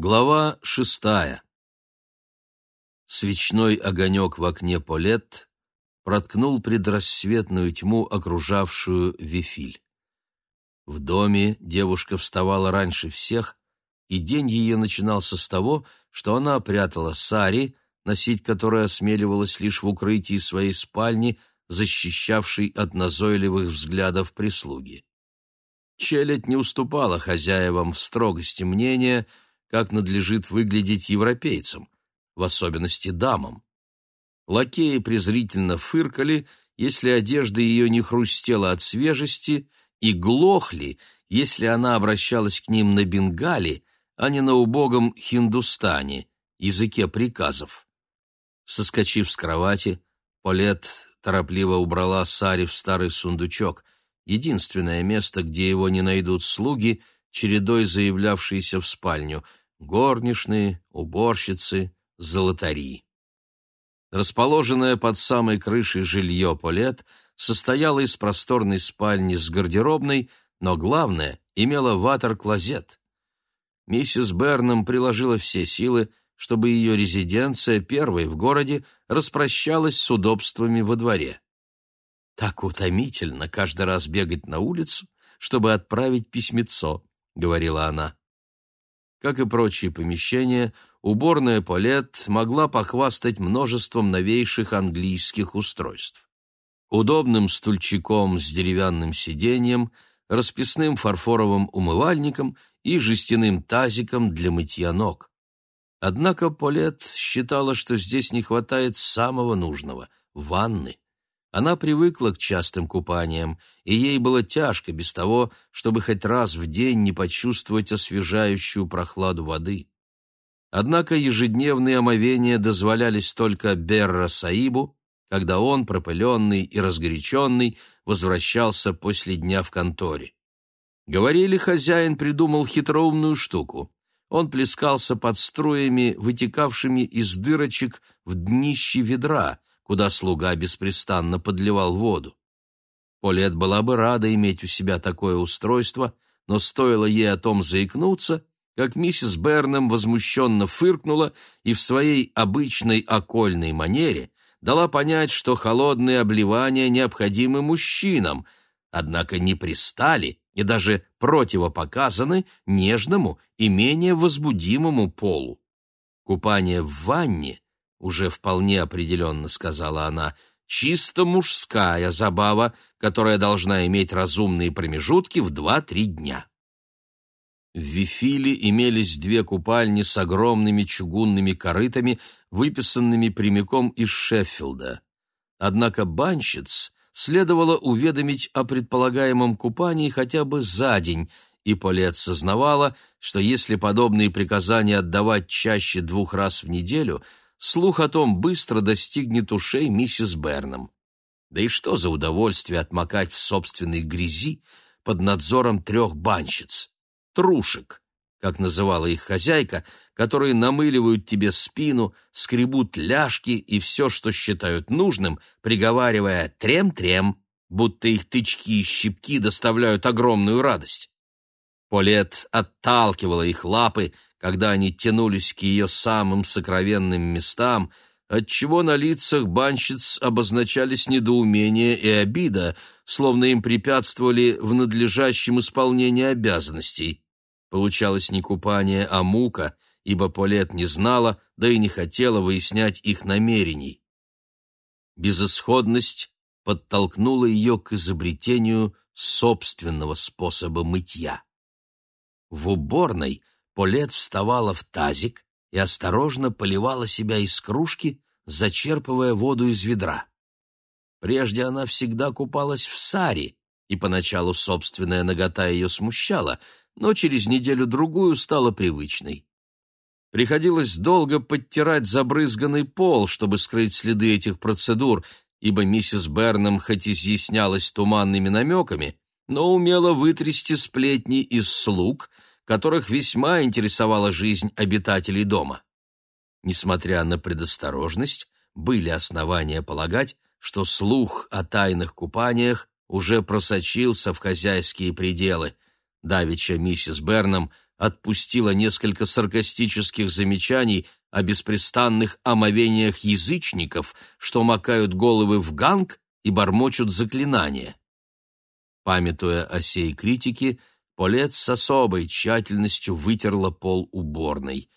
Глава шестая. Свечной огонек в окне Полет проткнул предрассветную тьму, окружавшую Вифиль. В доме девушка вставала раньше всех, и день ее начинался с того, что она прятала сари, носить которую осмеливалась лишь в укрытии своей спальни, защищавшей от назойливых взглядов прислуги. Челядь не уступала хозяевам в строгости мнения — как надлежит выглядеть европейцам, в особенности дамам. Лакеи презрительно фыркали, если одежда ее не хрустела от свежести, и глохли, если она обращалась к ним на бенгале, а не на убогом хиндустане, языке приказов. Соскочив с кровати, Полет торопливо убрала Сари в старый сундучок, единственное место, где его не найдут слуги, чередой заявлявшиеся в спальню — горничные, уборщицы, золотари. Расположенное под самой крышей жилье Полет состояло из просторной спальни с гардеробной, но главное, имело ватер-клозет. Миссис Бернам приложила все силы, чтобы ее резиденция, первой в городе, распрощалась с удобствами во дворе. «Так утомительно каждый раз бегать на улицу, чтобы отправить письмецо», — говорила она. Как и прочие помещения, уборная Полет могла похвастать множеством новейших английских устройств. Удобным стульчиком с деревянным сиденьем, расписным фарфоровым умывальником и жестяным тазиком для мытья ног. Однако Полет считала, что здесь не хватает самого нужного — ванны. Она привыкла к частым купаниям, и ей было тяжко без того, чтобы хоть раз в день не почувствовать освежающую прохладу воды. Однако ежедневные омовения дозволялись только Берра Саибу, когда он, пропыленный и разгоряченный, возвращался после дня в конторе. Говорили, хозяин придумал хитроумную штуку. Он плескался под струями, вытекавшими из дырочек в днище ведра, куда слуга беспрестанно подливал воду. Полет была бы рада иметь у себя такое устройство, но стоило ей о том заикнуться, как миссис Бернем возмущенно фыркнула и в своей обычной окольной манере дала понять, что холодные обливания необходимы мужчинам, однако не пристали и даже противопоказаны нежному и менее возбудимому полу. Купание в ванне уже вполне определенно сказала она, чисто мужская забава, которая должна иметь разумные промежутки в два-три дня. В Вифиле имелись две купальни с огромными чугунными корытами, выписанными прямиком из Шеффилда. Однако банщиц следовало уведомить о предполагаемом купании хотя бы за день, и Полет сознавала, что если подобные приказания отдавать чаще двух раз в неделю – слух о том быстро достигнет ушей миссис Бернам. Да и что за удовольствие отмокать в собственной грязи под надзором трех банщиц, трушек, как называла их хозяйка, которые намыливают тебе спину, скребут ляжки и все, что считают нужным, приговаривая «трем-трем», будто их тычки и щипки доставляют огромную радость. Полет отталкивала их лапы, когда они тянулись к ее самым сокровенным местам, отчего на лицах банщиц обозначались недоумение и обида, словно им препятствовали в надлежащем исполнении обязанностей. Получалось не купание, а мука, ибо Полет не знала, да и не хотела выяснять их намерений. Безысходность подтолкнула ее к изобретению собственного способа мытья. В уборной Полет вставала в тазик и осторожно поливала себя из кружки, зачерпывая воду из ведра. Прежде она всегда купалась в саре, и поначалу собственная нагота ее смущала, но через неделю-другую стала привычной. Приходилось долго подтирать забрызганный пол, чтобы скрыть следы этих процедур, ибо миссис Бернам хоть изъяснялась туманными намеками, но умела вытрясти сплетни из слуг — которых весьма интересовала жизнь обитателей дома. Несмотря на предосторожность, были основания полагать, что слух о тайных купаниях уже просочился в хозяйские пределы. Давича миссис Бернам отпустила несколько саркастических замечаний о беспрестанных омовениях язычников, что макают головы в ганг и бормочут заклинания. Памятуя о сей критике, Полет с особой тщательностью вытерла пол уборной.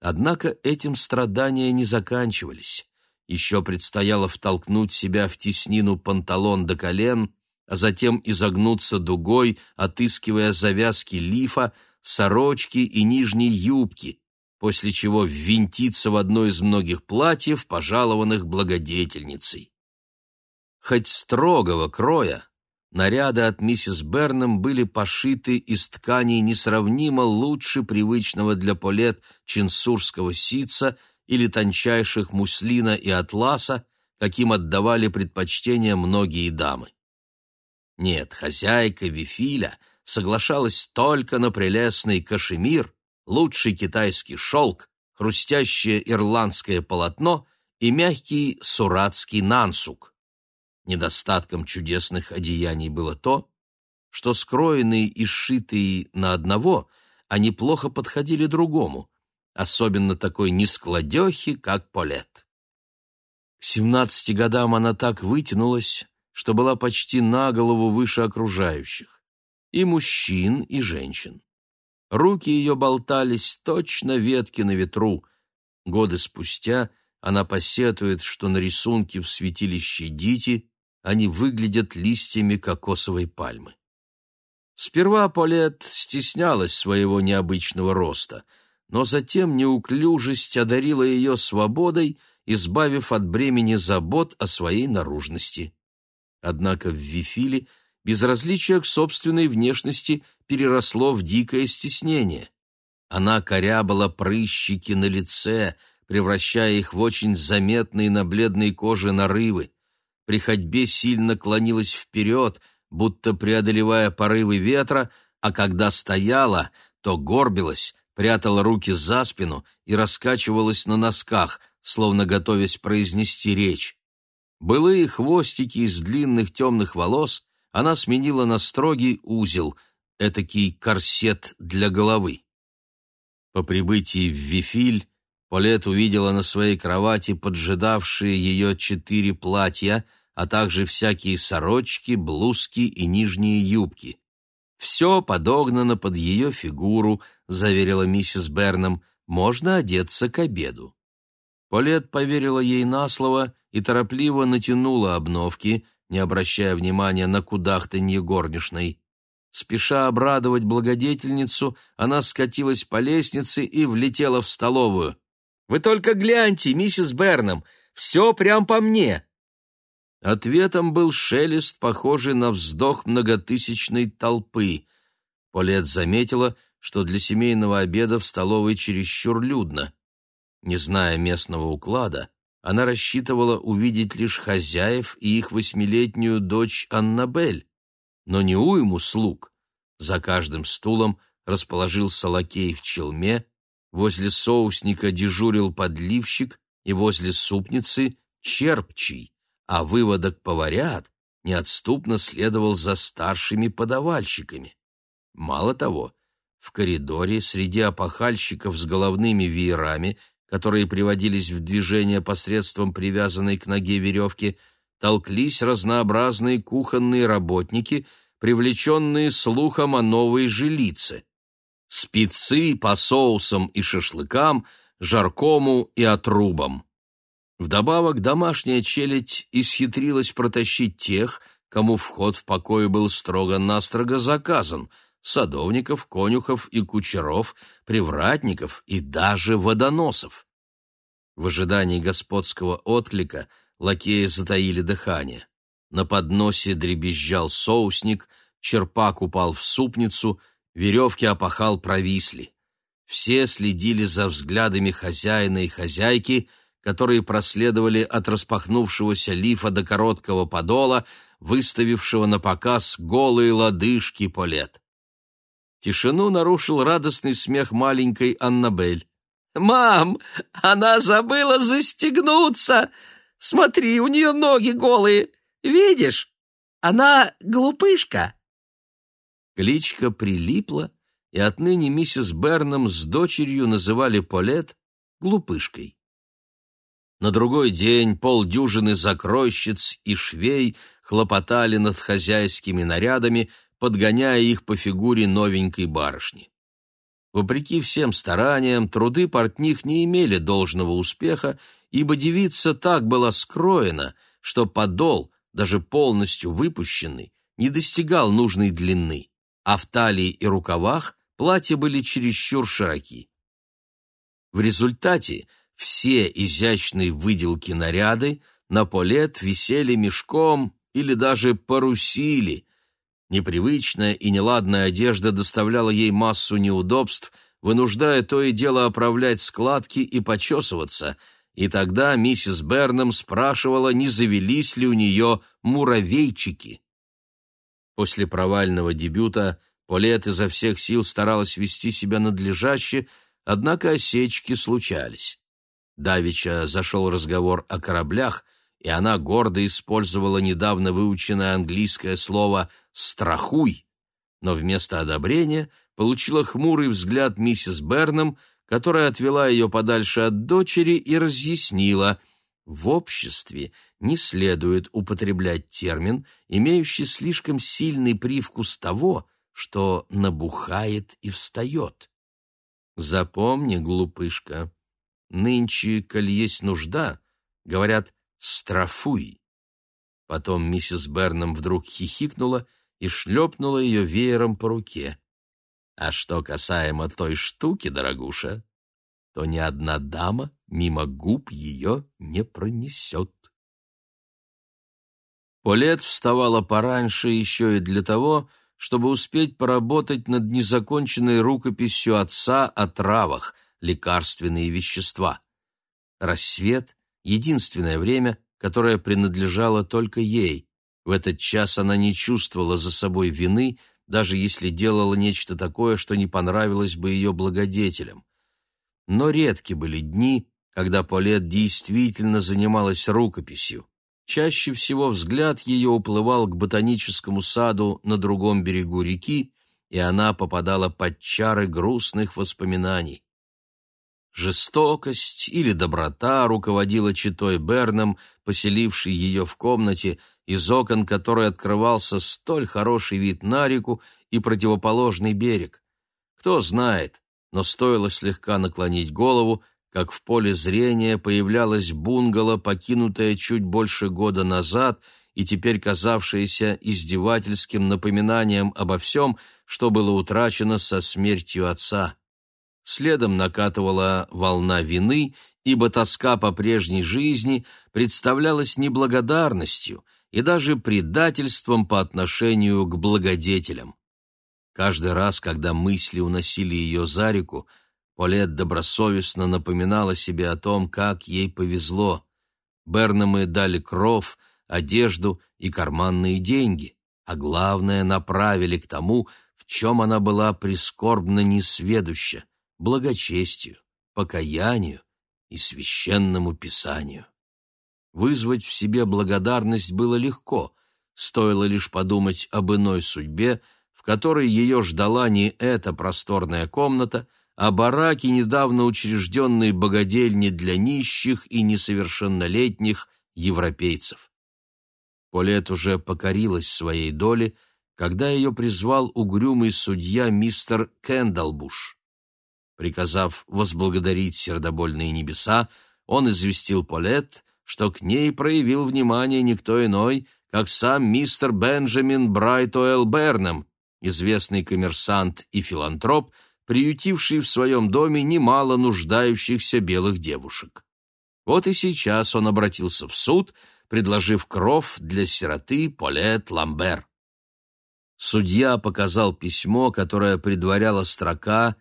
Однако этим страдания не заканчивались. Еще предстояло втолкнуть себя в теснину панталон до колен, а затем изогнуться дугой, отыскивая завязки лифа, сорочки и нижней юбки, после чего ввинтиться в одно из многих платьев, пожалованных благодетельницей. Хоть строгого кроя, наряды от миссис Бернам были пошиты из тканей несравнимо лучше привычного для полет чинсурского ситца или тончайших муслина и атласа, каким отдавали предпочтение многие дамы. Нет, хозяйка Вифиля соглашалась только на прелестный кашемир, лучший китайский шелк, хрустящее ирландское полотно и мягкий суратский нансук. Недостатком чудесных одеяний было то, что скроенные и сшитые на одного, они плохо подходили другому, особенно такой нескладехи, как Полет. К семнадцати годам она так вытянулась, что была почти на голову выше окружающих, и мужчин, и женщин. Руки ее болтались точно ветки на ветру. Годы спустя она посетует, что на рисунке в святилище Дити они выглядят листьями кокосовой пальмы. Сперва Полет стеснялась своего необычного роста, но затем неуклюжесть одарила ее свободой, избавив от бремени забот о своей наружности. Однако в Вифиле безразличие к собственной внешности переросло в дикое стеснение. Она корябала прыщики на лице, превращая их в очень заметные на бледной коже нарывы. При ходьбе сильно клонилась вперед, будто преодолевая порывы ветра, а когда стояла, то горбилась, прятала руки за спину и раскачивалась на носках, словно готовясь произнести речь. Былые хвостики из длинных темных волос она сменила на строгий узел, этакий корсет для головы. По прибытии в Вифиль Полет увидела на своей кровати поджидавшие ее четыре платья, а также всякие сорочки, блузки и нижние юбки. «Все подогнано под ее фигуру», — заверила миссис Бернам, — «можно одеться к обеду». Полет поверила ей на слово и торопливо натянула обновки, не обращая внимания на кудахтанье горничной. Спеша обрадовать благодетельницу, она скатилась по лестнице и влетела в столовую. «Вы только гляньте, миссис Бернам, все прям по мне!» Ответом был шелест, похожий на вздох многотысячной толпы. Полет заметила, что для семейного обеда в столовой чересчур людно. Не зная местного уклада, она рассчитывала увидеть лишь хозяев и их восьмилетнюю дочь Аннабель, но не уйму слуг. За каждым стулом расположился лакей в челме, возле соусника дежурил подливщик и возле супницы — черпчий, а выводок поварят неотступно следовал за старшими подавальщиками. Мало того, в коридоре среди опахальщиков с головными веерами которые приводились в движение посредством привязанной к ноге веревки, толклись разнообразные кухонные работники, привлеченные слухом о новой жилице. Спецы по соусам и шашлыкам, жаркому и отрубам. Вдобавок домашняя челядь исхитрилась протащить тех, кому вход в покой был строго-настрого заказан — садовников, конюхов и кучеров, привратников и даже водоносов. В ожидании господского отклика лакеи затаили дыхание. На подносе дребезжал соусник, черпак упал в супницу, веревки опахал провисли. Все следили за взглядами хозяина и хозяйки, которые проследовали от распахнувшегося лифа до короткого подола, выставившего на показ голые лодыжки полет. Тишину нарушил радостный смех маленькой Аннабель. «Мам, она забыла застегнуться! Смотри, у нее ноги голые! Видишь? Она глупышка!» Кличка прилипла и отныне миссис Бернам с дочерью называли Полет глупышкой. На другой день полдюжины закройщиц и швей хлопотали над хозяйскими нарядами, подгоняя их по фигуре новенькой барышни. Вопреки всем стараниям, труды портних не имели должного успеха, ибо девица так была скроена, что подол, даже полностью выпущенный, не достигал нужной длины, а в талии и рукавах платья были чересчур широки. В результате все изящные выделки наряды на полет висели мешком или даже парусили. Непривычная и неладная одежда доставляла ей массу неудобств, вынуждая то и дело оправлять складки и почесываться, и тогда миссис Бернам спрашивала, не завелись ли у нее муравейчики. После провального дебюта Полет изо всех сил старалась вести себя надлежаще, однако осечки случались. Давича зашел разговор о кораблях, и она гордо использовала недавно выученное английское слово «страхуй», но вместо одобрения получила хмурый взгляд миссис Бернам, которая отвела ее подальше от дочери и разъяснила — в обществе не следует употреблять термин, имеющий слишком сильный привкус того, что набухает и встает. Запомни, глупышка, нынче, коль есть нужда, говорят «страфуй». Потом миссис Бернам вдруг хихикнула и шлепнула ее веером по руке. А что касаемо той штуки, дорогуша, то ни одна дама мимо губ ее не пронесет. Полет вставала пораньше еще и для того, чтобы успеть поработать над незаконченной рукописью отца о травах, лекарственные вещества. Рассвет — единственное время, которое принадлежало только ей. В этот час она не чувствовала за собой вины, даже если делала нечто такое, что не понравилось бы ее благодетелям. Но редки были дни, когда Полет действительно занималась рукописью. Чаще всего взгляд ее уплывал к ботаническому саду на другом берегу реки, и она попадала под чары грустных воспоминаний. Жестокость или доброта руководила читой Берном, поселившей ее в комнате, из окон которой открывался столь хороший вид на реку и противоположный берег. Кто знает, но стоило слегка наклонить голову, как в поле зрения появлялась бунгало, покинутая чуть больше года назад и теперь казавшаяся издевательским напоминанием обо всем, что было утрачено со смертью отца. Следом накатывала волна вины, ибо тоска по прежней жизни представлялась неблагодарностью и даже предательством по отношению к благодетелям. Каждый раз, когда мысли уносили ее за реку, Полет добросовестно напоминала себе о том, как ей повезло. Бернамы дали кров, одежду и карманные деньги, а главное, направили к тому, в чем она была прискорбно несведуща — благочестию, покаянию и священному писанию. Вызвать в себе благодарность было легко, стоило лишь подумать об иной судьбе, в которой ее ждала не эта просторная комната — о бараке недавно учрежденной богадельни для нищих и несовершеннолетних европейцев. Полет уже покорилась своей доле, когда ее призвал угрюмый судья мистер Кендалбуш. Приказав возблагодарить сердобольные небеса, он известил Полет, что к ней проявил внимание никто иной, как сам мистер Бенджамин Брайтоэл Бернем, известный коммерсант и филантроп, приютивший в своем доме немало нуждающихся белых девушек. Вот и сейчас он обратился в суд, предложив кров для сироты Полет Ламбер. Судья показал письмо, которое предваряло строка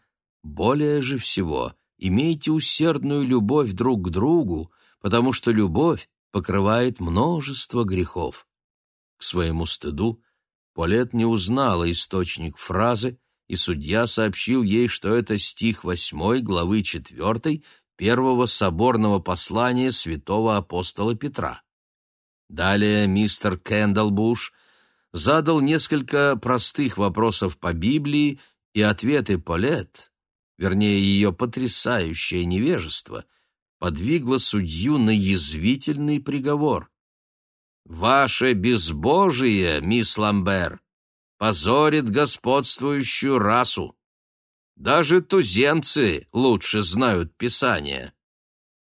«Более же всего имейте усердную любовь друг к другу, потому что любовь покрывает множество грехов». К своему стыду Полет не узнала источник фразы, и судья сообщил ей, что это стих 8 главы 4 первого соборного послания святого апостола Петра. Далее мистер Кэндалбуш задал несколько простых вопросов по Библии и ответы Полет, вернее, ее потрясающее невежество, подвигло судью на язвительный приговор. «Ваше безбожие, мисс Ламбер, позорит господствующую расу. Даже туземцы лучше знают Писание.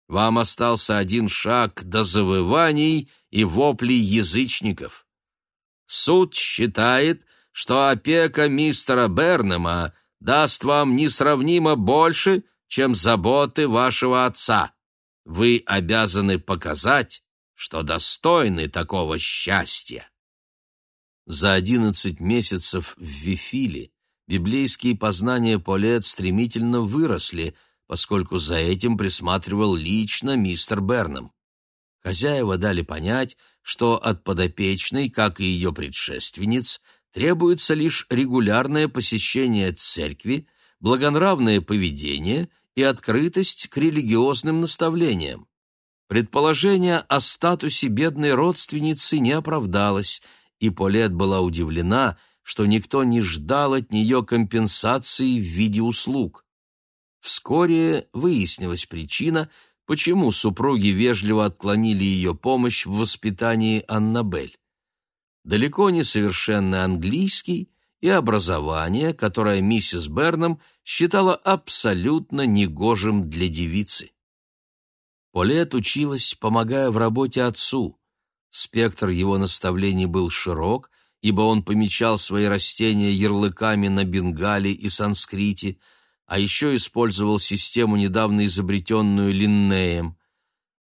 Вам остался один шаг до завываний и воплей язычников. Суд считает, что опека мистера Бернема даст вам несравнимо больше, чем заботы вашего отца. Вы обязаны показать, что достойны такого счастья. За одиннадцать месяцев в Вифиле библейские познания Полет стремительно выросли, поскольку за этим присматривал лично мистер Бернам. Хозяева дали понять, что от подопечной, как и ее предшественниц, требуется лишь регулярное посещение церкви, благонравное поведение и открытость к религиозным наставлениям. Предположение о статусе бедной родственницы не оправдалось, и Полет была удивлена, что никто не ждал от нее компенсации в виде услуг. Вскоре выяснилась причина, почему супруги вежливо отклонили ее помощь в воспитании Аннабель. Далеко не совершенный английский и образование, которое миссис Бернам считала абсолютно негожим для девицы. Полет училась, помогая в работе отцу. Спектр его наставлений был широк, ибо он помечал свои растения ярлыками на бенгале и санскрите, а еще использовал систему, недавно изобретенную Линнеем.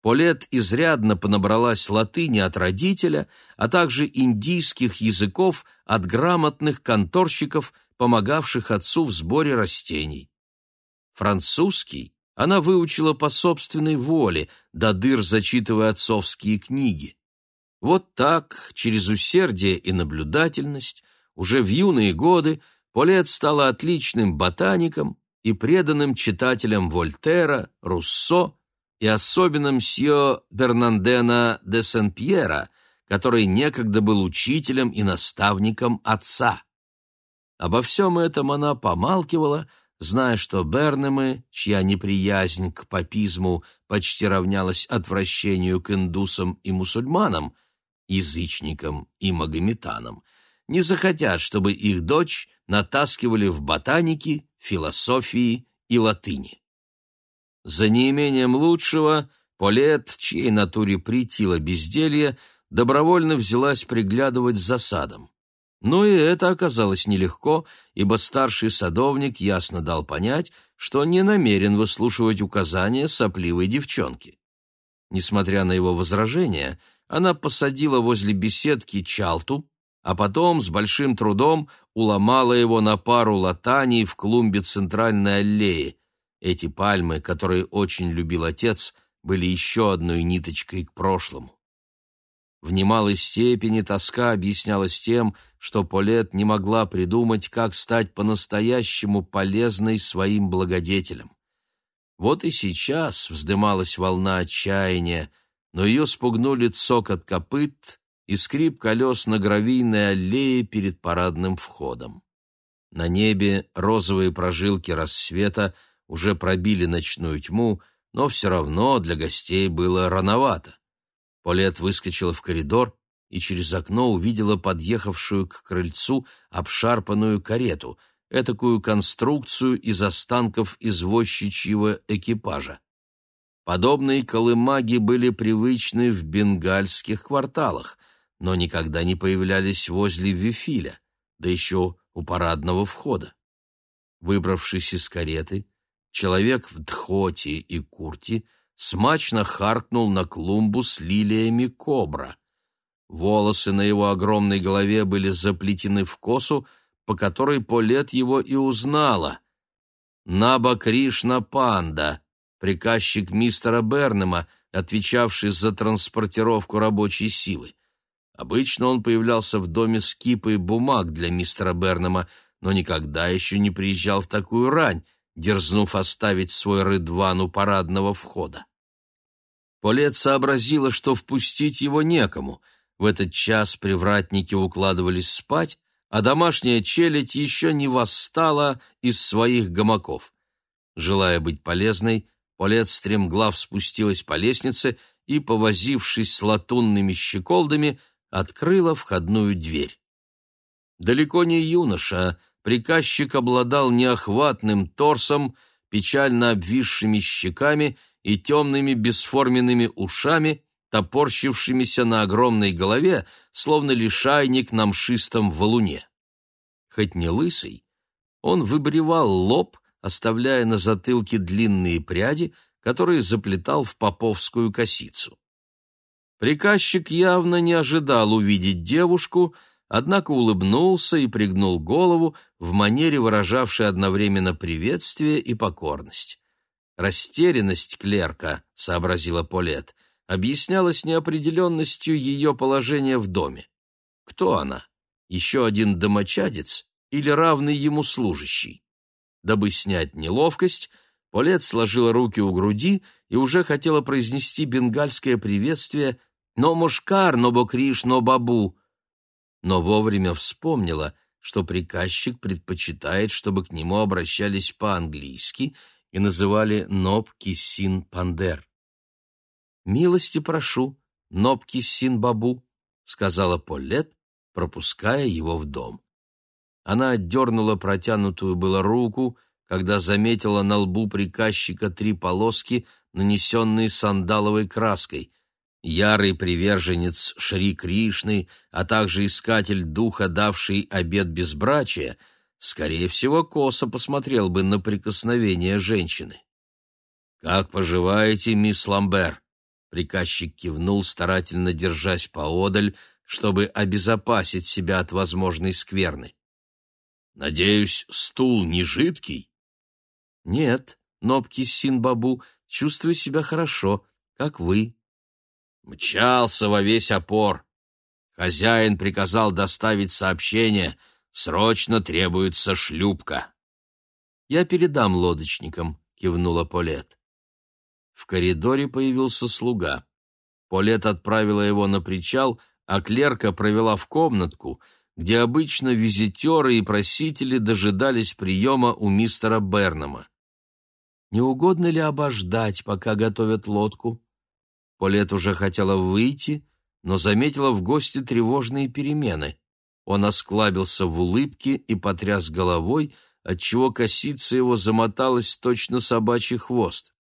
Полет изрядно понабралась латыни от родителя, а также индийских языков от грамотных конторщиков, помогавших отцу в сборе растений. Французский она выучила по собственной воле, до дыр зачитывая отцовские книги. Вот так, через усердие и наблюдательность, уже в юные годы Полет стала отличным ботаником и преданным читателем Вольтера, Руссо и особенно мсье Бернандена де Сен-Пьера, который некогда был учителем и наставником отца. Обо всем этом она помалкивала, зная, что Бернемы, чья неприязнь к папизму почти равнялась отвращению к индусам и мусульманам, язычникам и магометанам, не захотят, чтобы их дочь натаскивали в ботаники, философии и латыни. За неимением лучшего Полет, чьей натуре притило безделье, добровольно взялась приглядывать за садом. Но и это оказалось нелегко, ибо старший садовник ясно дал понять, что не намерен выслушивать указания сопливой девчонки. Несмотря на его возражения, она посадила возле беседки чалту, а потом с большим трудом уломала его на пару латаний в клумбе центральной аллеи. Эти пальмы, которые очень любил отец, были еще одной ниточкой к прошлому. В немалой степени тоска объяснялась тем, что Полет не могла придумать, как стать по-настоящему полезной своим благодетелям. Вот и сейчас вздымалась волна отчаяния, но ее спугнули цокот копыт и скрип колес на гравийной аллее перед парадным входом. На небе розовые прожилки рассвета уже пробили ночную тьму, но все равно для гостей было рановато. Полет выскочила в коридор и через окно увидела подъехавшую к крыльцу обшарпанную карету, этакую конструкцию из останков извозчичьего экипажа. Подобные колымаги были привычны в бенгальских кварталах, но никогда не появлялись возле Вифиля, да еще у парадного входа. Выбравшись из кареты, человек в дхоте и курте смачно харкнул на клумбу с лилиями кобра. Волосы на его огромной голове были заплетены в косу, по которой Полет его и узнала. Наба Кришна Панда, приказчик мистера Бернема, отвечавший за транспортировку рабочей силы. Обычно он появлялся в доме с кипой бумаг для мистера Бернема, но никогда еще не приезжал в такую рань, дерзнув оставить свой рыдван у парадного входа. Полет сообразила, что впустить его некому. В этот час привратники укладывались спать, а домашняя челядь еще не восстала из своих гамаков. Желая быть полезной, Полет стремглав спустилась по лестнице и, повозившись с латунными щеколдами, открыла входную дверь. Далеко не юноша, приказчик обладал неохватным торсом, печально обвисшими щеками и темными бесформенными ушами, топорщившимися на огромной голове, словно лишайник на мшистом валуне. Хоть не лысый, он выбривал лоб, оставляя на затылке длинные пряди, которые заплетал в поповскую косицу. Приказчик явно не ожидал увидеть девушку, однако улыбнулся и пригнул голову в манере, выражавшей одновременно приветствие и покорность. Растерянность клерка, сообразила Полет, объяснялась неопределенностью ее положения в доме. Кто она? Еще один домочадец или равный ему служащий? Дабы снять неловкость, Полет сложила руки у груди и уже хотела произнести бенгальское приветствие «Но мушкар, но бокриш, но бабу», но вовремя вспомнила, что приказчик предпочитает, чтобы к нему обращались по-английски и называли «Ноб Киссин Пандер». «Милости прошу, Ноб Киссин Бабу», — сказала Полет, пропуская его в дом. Она отдернула протянутую было руку, когда заметила на лбу приказчика три полоски, нанесенные сандаловой краской. Ярый приверженец Шри Кришны, а также искатель духа, давший обет безбрачия, скорее всего, косо посмотрел бы на прикосновение женщины. «Как поживаете, мисс Ламбер?» Приказчик кивнул, старательно держась поодаль, чтобы обезопасить себя от возможной скверны. Надеюсь, стул не жидкий? Нет, Нобки Синбабу, чувствую себя хорошо, как вы. Мчался во весь опор. Хозяин приказал доставить сообщение. Срочно требуется шлюпка. Я передам лодочникам, кивнула Полет. В коридоре появился слуга. Полет отправила его на причал, а клерка провела в комнатку — где обычно визитеры и просители дожидались приема у мистера Бернама. Не угодно ли обождать, пока готовят лодку? Полет уже хотела выйти, но заметила в гости тревожные перемены. Он осклабился в улыбке и потряс головой, отчего косица его замоталась точно собачий хвост.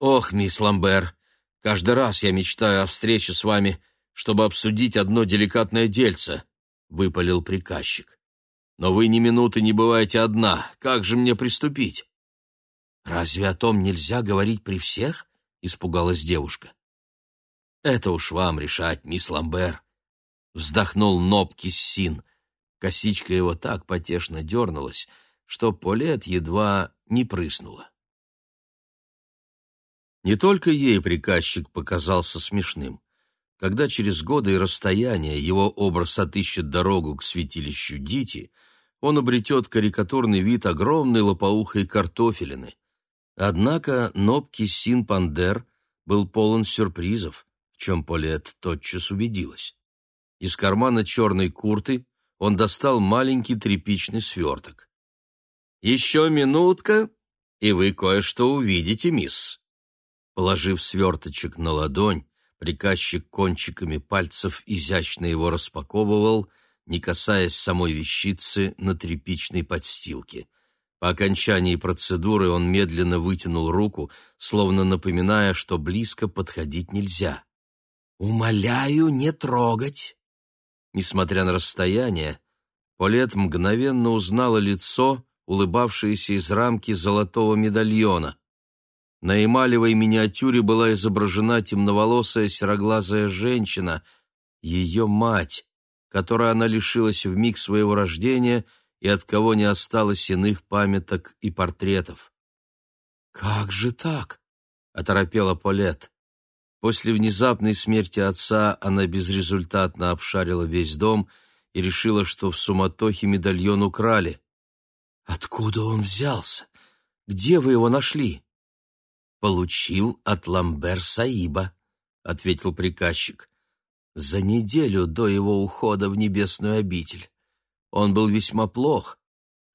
«Ох, мисс Ламбер, каждый раз я мечтаю о встрече с вами, чтобы обсудить одно деликатное дельце», выпалил приказчик. Но вы ни минуты не бываете одна. Как же мне приступить? Разве о том нельзя говорить при всех? испугалась девушка. Это уж вам решать, мисс Ламбер, вздохнул Нобки Син. Косичка его так потешно дернулась, что Полет едва не прыснула. Не только ей приказчик показался смешным. Когда через годы и расстояние его образ отыщет дорогу к святилищу Дити, он обретет карикатурный вид огромной лопоухой картофелины. Однако Нобки Син Пандер был полон сюрпризов, чем Полет тотчас убедилась. Из кармана черной курты он достал маленький тряпичный сверток. «Еще минутка, и вы кое-что увидите, мисс». Положив сверточек на ладонь, Приказчик кончиками пальцев изящно его распаковывал, не касаясь самой вещицы на тряпичной подстилке. По окончании процедуры он медленно вытянул руку, словно напоминая, что близко подходить нельзя. «Умоляю не трогать!» Несмотря на расстояние, Полет мгновенно узнала лицо, улыбавшееся из рамки золотого медальона. На эмалевой миниатюре была изображена темноволосая сероглазая женщина, ее мать, которой она лишилась в миг своего рождения и от кого не осталось иных памяток и портретов. «Как же так?» — оторопела Полет. После внезапной смерти отца она безрезультатно обшарила весь дом и решила, что в суматохе медальон украли. «Откуда он взялся? Где вы его нашли?» получил от Ламбер Саиба, ответил приказчик. За неделю до его ухода в небесную обитель. Он был весьма плох.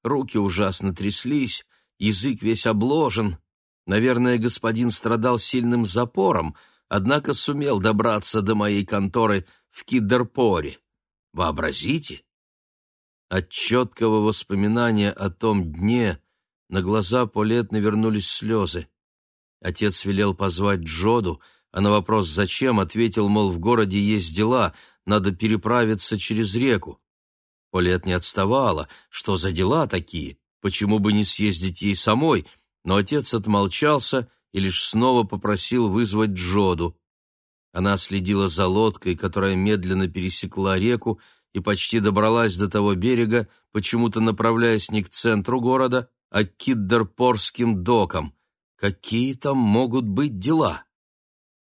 Руки ужасно тряслись, язык весь обложен. Наверное, господин страдал сильным запором, однако сумел добраться до моей конторы в Киддерпоре. Вообразите! От четкого воспоминания о том дне на глаза Полет навернулись слезы. Отец велел позвать Джоду, а на вопрос «зачем?» ответил, мол, в городе есть дела, надо переправиться через реку. Полет не отставала, что за дела такие, почему бы не съездить ей самой, но отец отмолчался и лишь снова попросил вызвать Джоду. Она следила за лодкой, которая медленно пересекла реку и почти добралась до того берега, почему-то направляясь не к центру города, а к Киддерпорским докам. Какие там могут быть дела?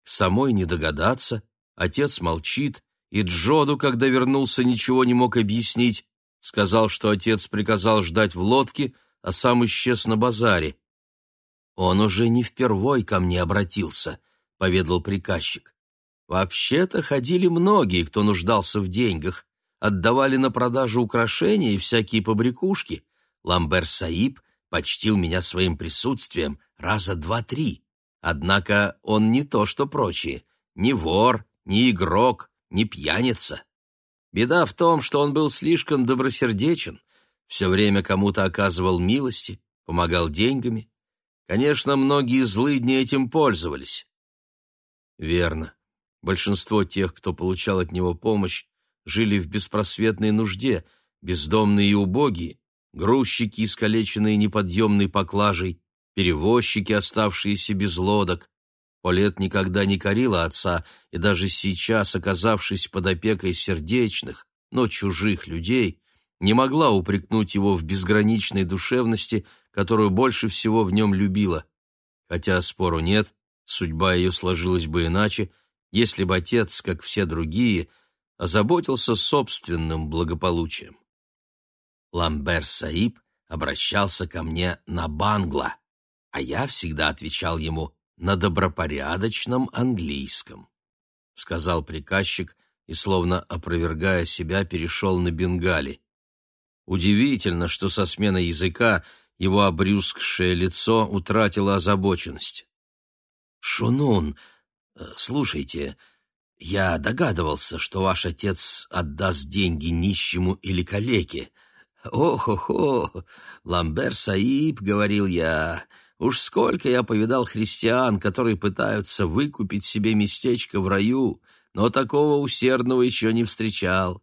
Самой не догадаться, отец молчит, и Джоду, когда вернулся, ничего не мог объяснить, сказал, что отец приказал ждать в лодке, а сам исчез на базаре. «Он уже не впервой ко мне обратился», — поведал приказчик. «Вообще-то ходили многие, кто нуждался в деньгах, отдавали на продажу украшения и всякие побрякушки. Ламбер Саиб почтил меня своим присутствием раза два-три. Однако он не то, что прочие, ни вор, ни игрок, ни пьяница. Беда в том, что он был слишком добросердечен, все время кому-то оказывал милости, помогал деньгами. Конечно, многие злыдни этим пользовались. Верно. Большинство тех, кто получал от него помощь, жили в беспросветной нужде, бездомные и убогие, грузчики, искалеченные неподъемной поклажей, перевозчики, оставшиеся без лодок. Полет никогда не корила отца, и даже сейчас, оказавшись под опекой сердечных, но чужих людей, не могла упрекнуть его в безграничной душевности, которую больше всего в нем любила. Хотя спору нет, судьба ее сложилась бы иначе, если бы отец, как все другие, озаботился собственным благополучием. Ламбер Саиб обращался ко мне на бангла, а я всегда отвечал ему на добропорядочном английском, — сказал приказчик и, словно опровергая себя, перешел на бенгали. Удивительно, что со сменой языка его обрюзгшее лицо утратило озабоченность. «Шунун, э, слушайте, я догадывался, что ваш отец отдаст деньги нищему или калеке. О-хо-хо, Ламбер Саиб, — говорил я, — уж сколько я повидал христиан, которые пытаются выкупить себе местечко в раю, но такого усердного еще не встречал.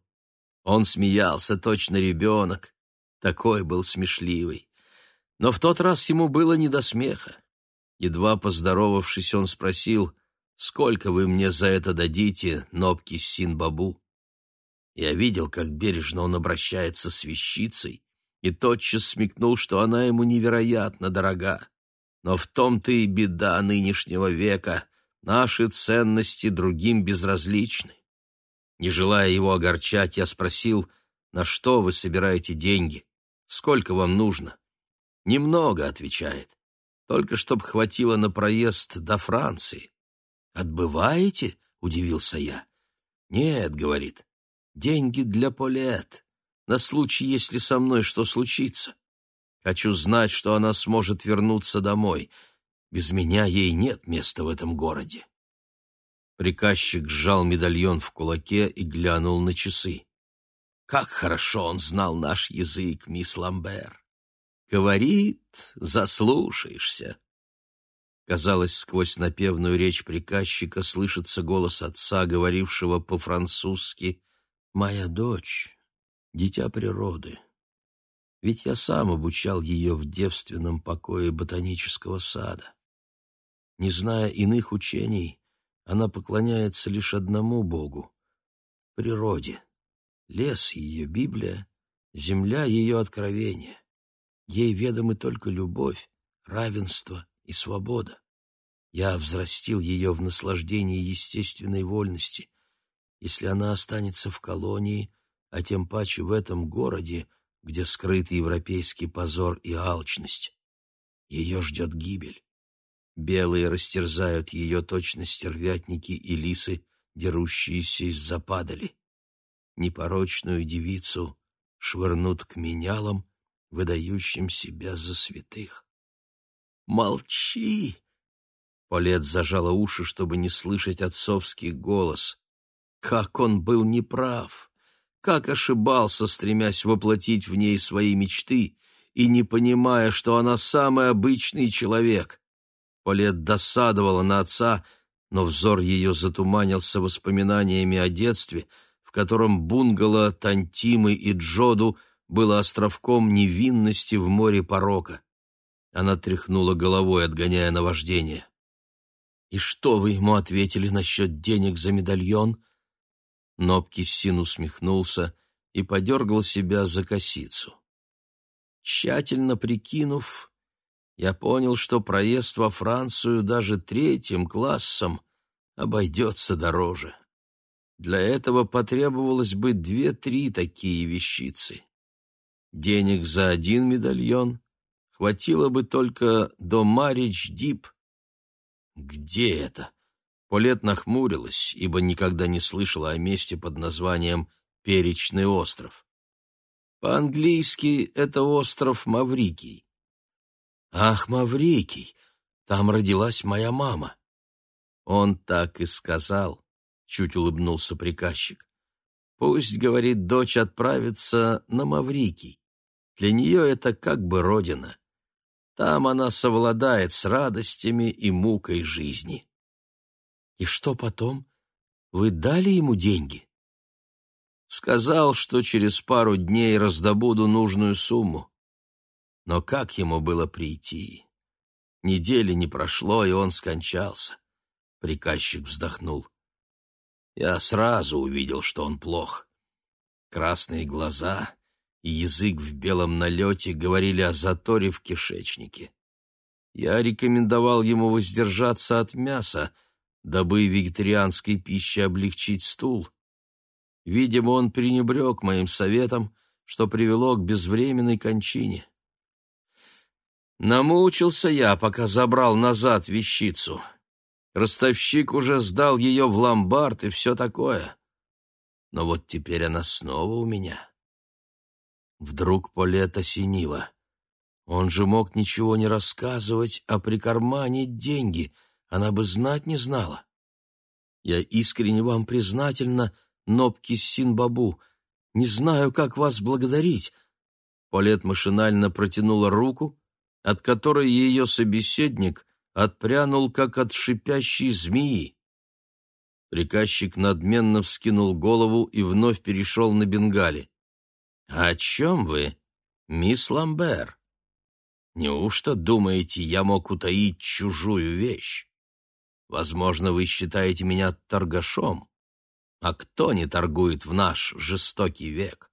Он смеялся, точно ребенок. Такой был смешливый. Но в тот раз ему было не до смеха. Едва поздоровавшись, он спросил, «Сколько вы мне за это дадите, Нобки Син-Бабу?» Я видел, как бережно он обращается с вещицей, и тотчас смекнул, что она ему невероятно дорога. Но в том-то и беда нынешнего века, наши ценности другим безразличны. Не желая его огорчать, я спросил, на что вы собираете деньги, сколько вам нужно. «Немного», — отвечает, — «только чтоб хватило на проезд до Франции». «Отбываете?» — удивился я. «Нет», — говорит, — «деньги для Полет, на случай, если со мной что случится. Хочу знать, что она сможет вернуться домой. Без меня ей нет места в этом городе». Приказчик сжал медальон в кулаке и глянул на часы. Как хорошо он знал наш язык, мисс Ламбер. Говорит, заслушаешься. Казалось, сквозь напевную речь приказчика слышится голос отца, говорившего по-французски «Моя дочь, дитя природы». Ведь я сам обучал ее в девственном покое ботанического сада. Не зная иных учений, она поклоняется лишь одному Богу — природе. Лес — ее Библия, земля — ее откровение. Ей ведомы только любовь, равенство и свобода. Я взрастил ее в наслаждении естественной вольности. Если она останется в колонии, а тем паче в этом городе, где скрыт европейский позор и алчность, ее ждет гибель. Белые растерзают ее точно стервятники и лисы, дерущиеся из-за падали. Непорочную девицу швырнут к менялам, выдающим себя за святых. «Молчи!» Полет зажала уши, чтобы не слышать отцовский голос. Как он был неправ! Как ошибался, стремясь воплотить в ней свои мечты и не понимая, что она самый обычный человек. Полет досадовала на отца, но взор ее затуманился воспоминаниями о детстве, в котором бунгало Тантимы и Джоду было островком невинности в море порока. Она тряхнула головой, отгоняя наваждение. «И что вы ему ответили насчет денег за медальон?» Нобкиссин усмехнулся и подергал себя за косицу. Тщательно прикинув, я понял, что проезд во Францию даже третьим классом обойдется дороже. Для этого потребовалось бы две-три такие вещицы. Денег за один медальон хватило бы только до Марич-Дип. Где это? Полет нахмурилась, ибо никогда не слышала о месте под названием Перечный остров. По-английски это остров Маврикий. Ах, Маврикий, там родилась моя мама. Он так и сказал, чуть улыбнулся приказчик. Пусть, говорит, дочь отправится на Маврикий. Для нее это как бы родина. Там она совладает с радостями и мукой жизни. И что потом? Вы дали ему деньги? Сказал, что через пару дней раздобуду нужную сумму. Но как ему было прийти? Недели не прошло, и он скончался. Приказчик вздохнул. Я сразу увидел, что он плох. Красные глаза и язык в белом налете говорили о заторе в кишечнике. Я рекомендовал ему воздержаться от мяса, дабы вегетарианской пищей облегчить стул. Видимо, он пренебрег моим советом, что привело к безвременной кончине. Намучился я, пока забрал назад вещицу. Ростовщик уже сдал ее в ломбард и все такое. Но вот теперь она снова у меня. Вдруг Полет осенило. Он же мог ничего не рассказывать, а прикарманить деньги. Она бы знать не знала. Я искренне вам признательна, Нобки Синбабу. Не знаю, как вас благодарить. Полет машинально протянула руку, от которой ее собеседник отпрянул, как от шипящей змеи. Приказчик надменно вскинул голову и вновь перешел на бенгали. «О чем вы, мисс Ламбер? Неужто думаете, я мог утаить чужую вещь? Возможно, вы считаете меня торгашом. А кто не торгует в наш жестокий век?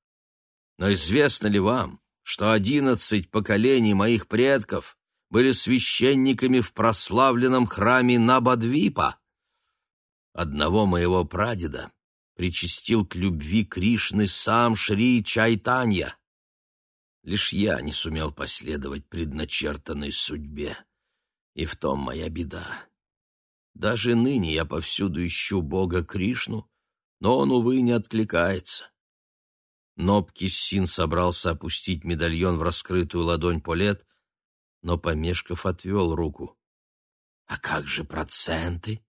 Но известно ли вам, что одиннадцать поколений моих предков были священниками в прославленном храме Набадвипа? Одного моего прадеда причастил к любви Кришны сам Шри Чайтанья. Лишь я не сумел последовать предначертанной судьбе, и в том моя беда. Даже ныне я повсюду ищу Бога Кришну, но он, увы, не откликается. Нобкиссин собрался опустить медальон в раскрытую ладонь Полет, но, помешков, отвел руку. — А как же проценты?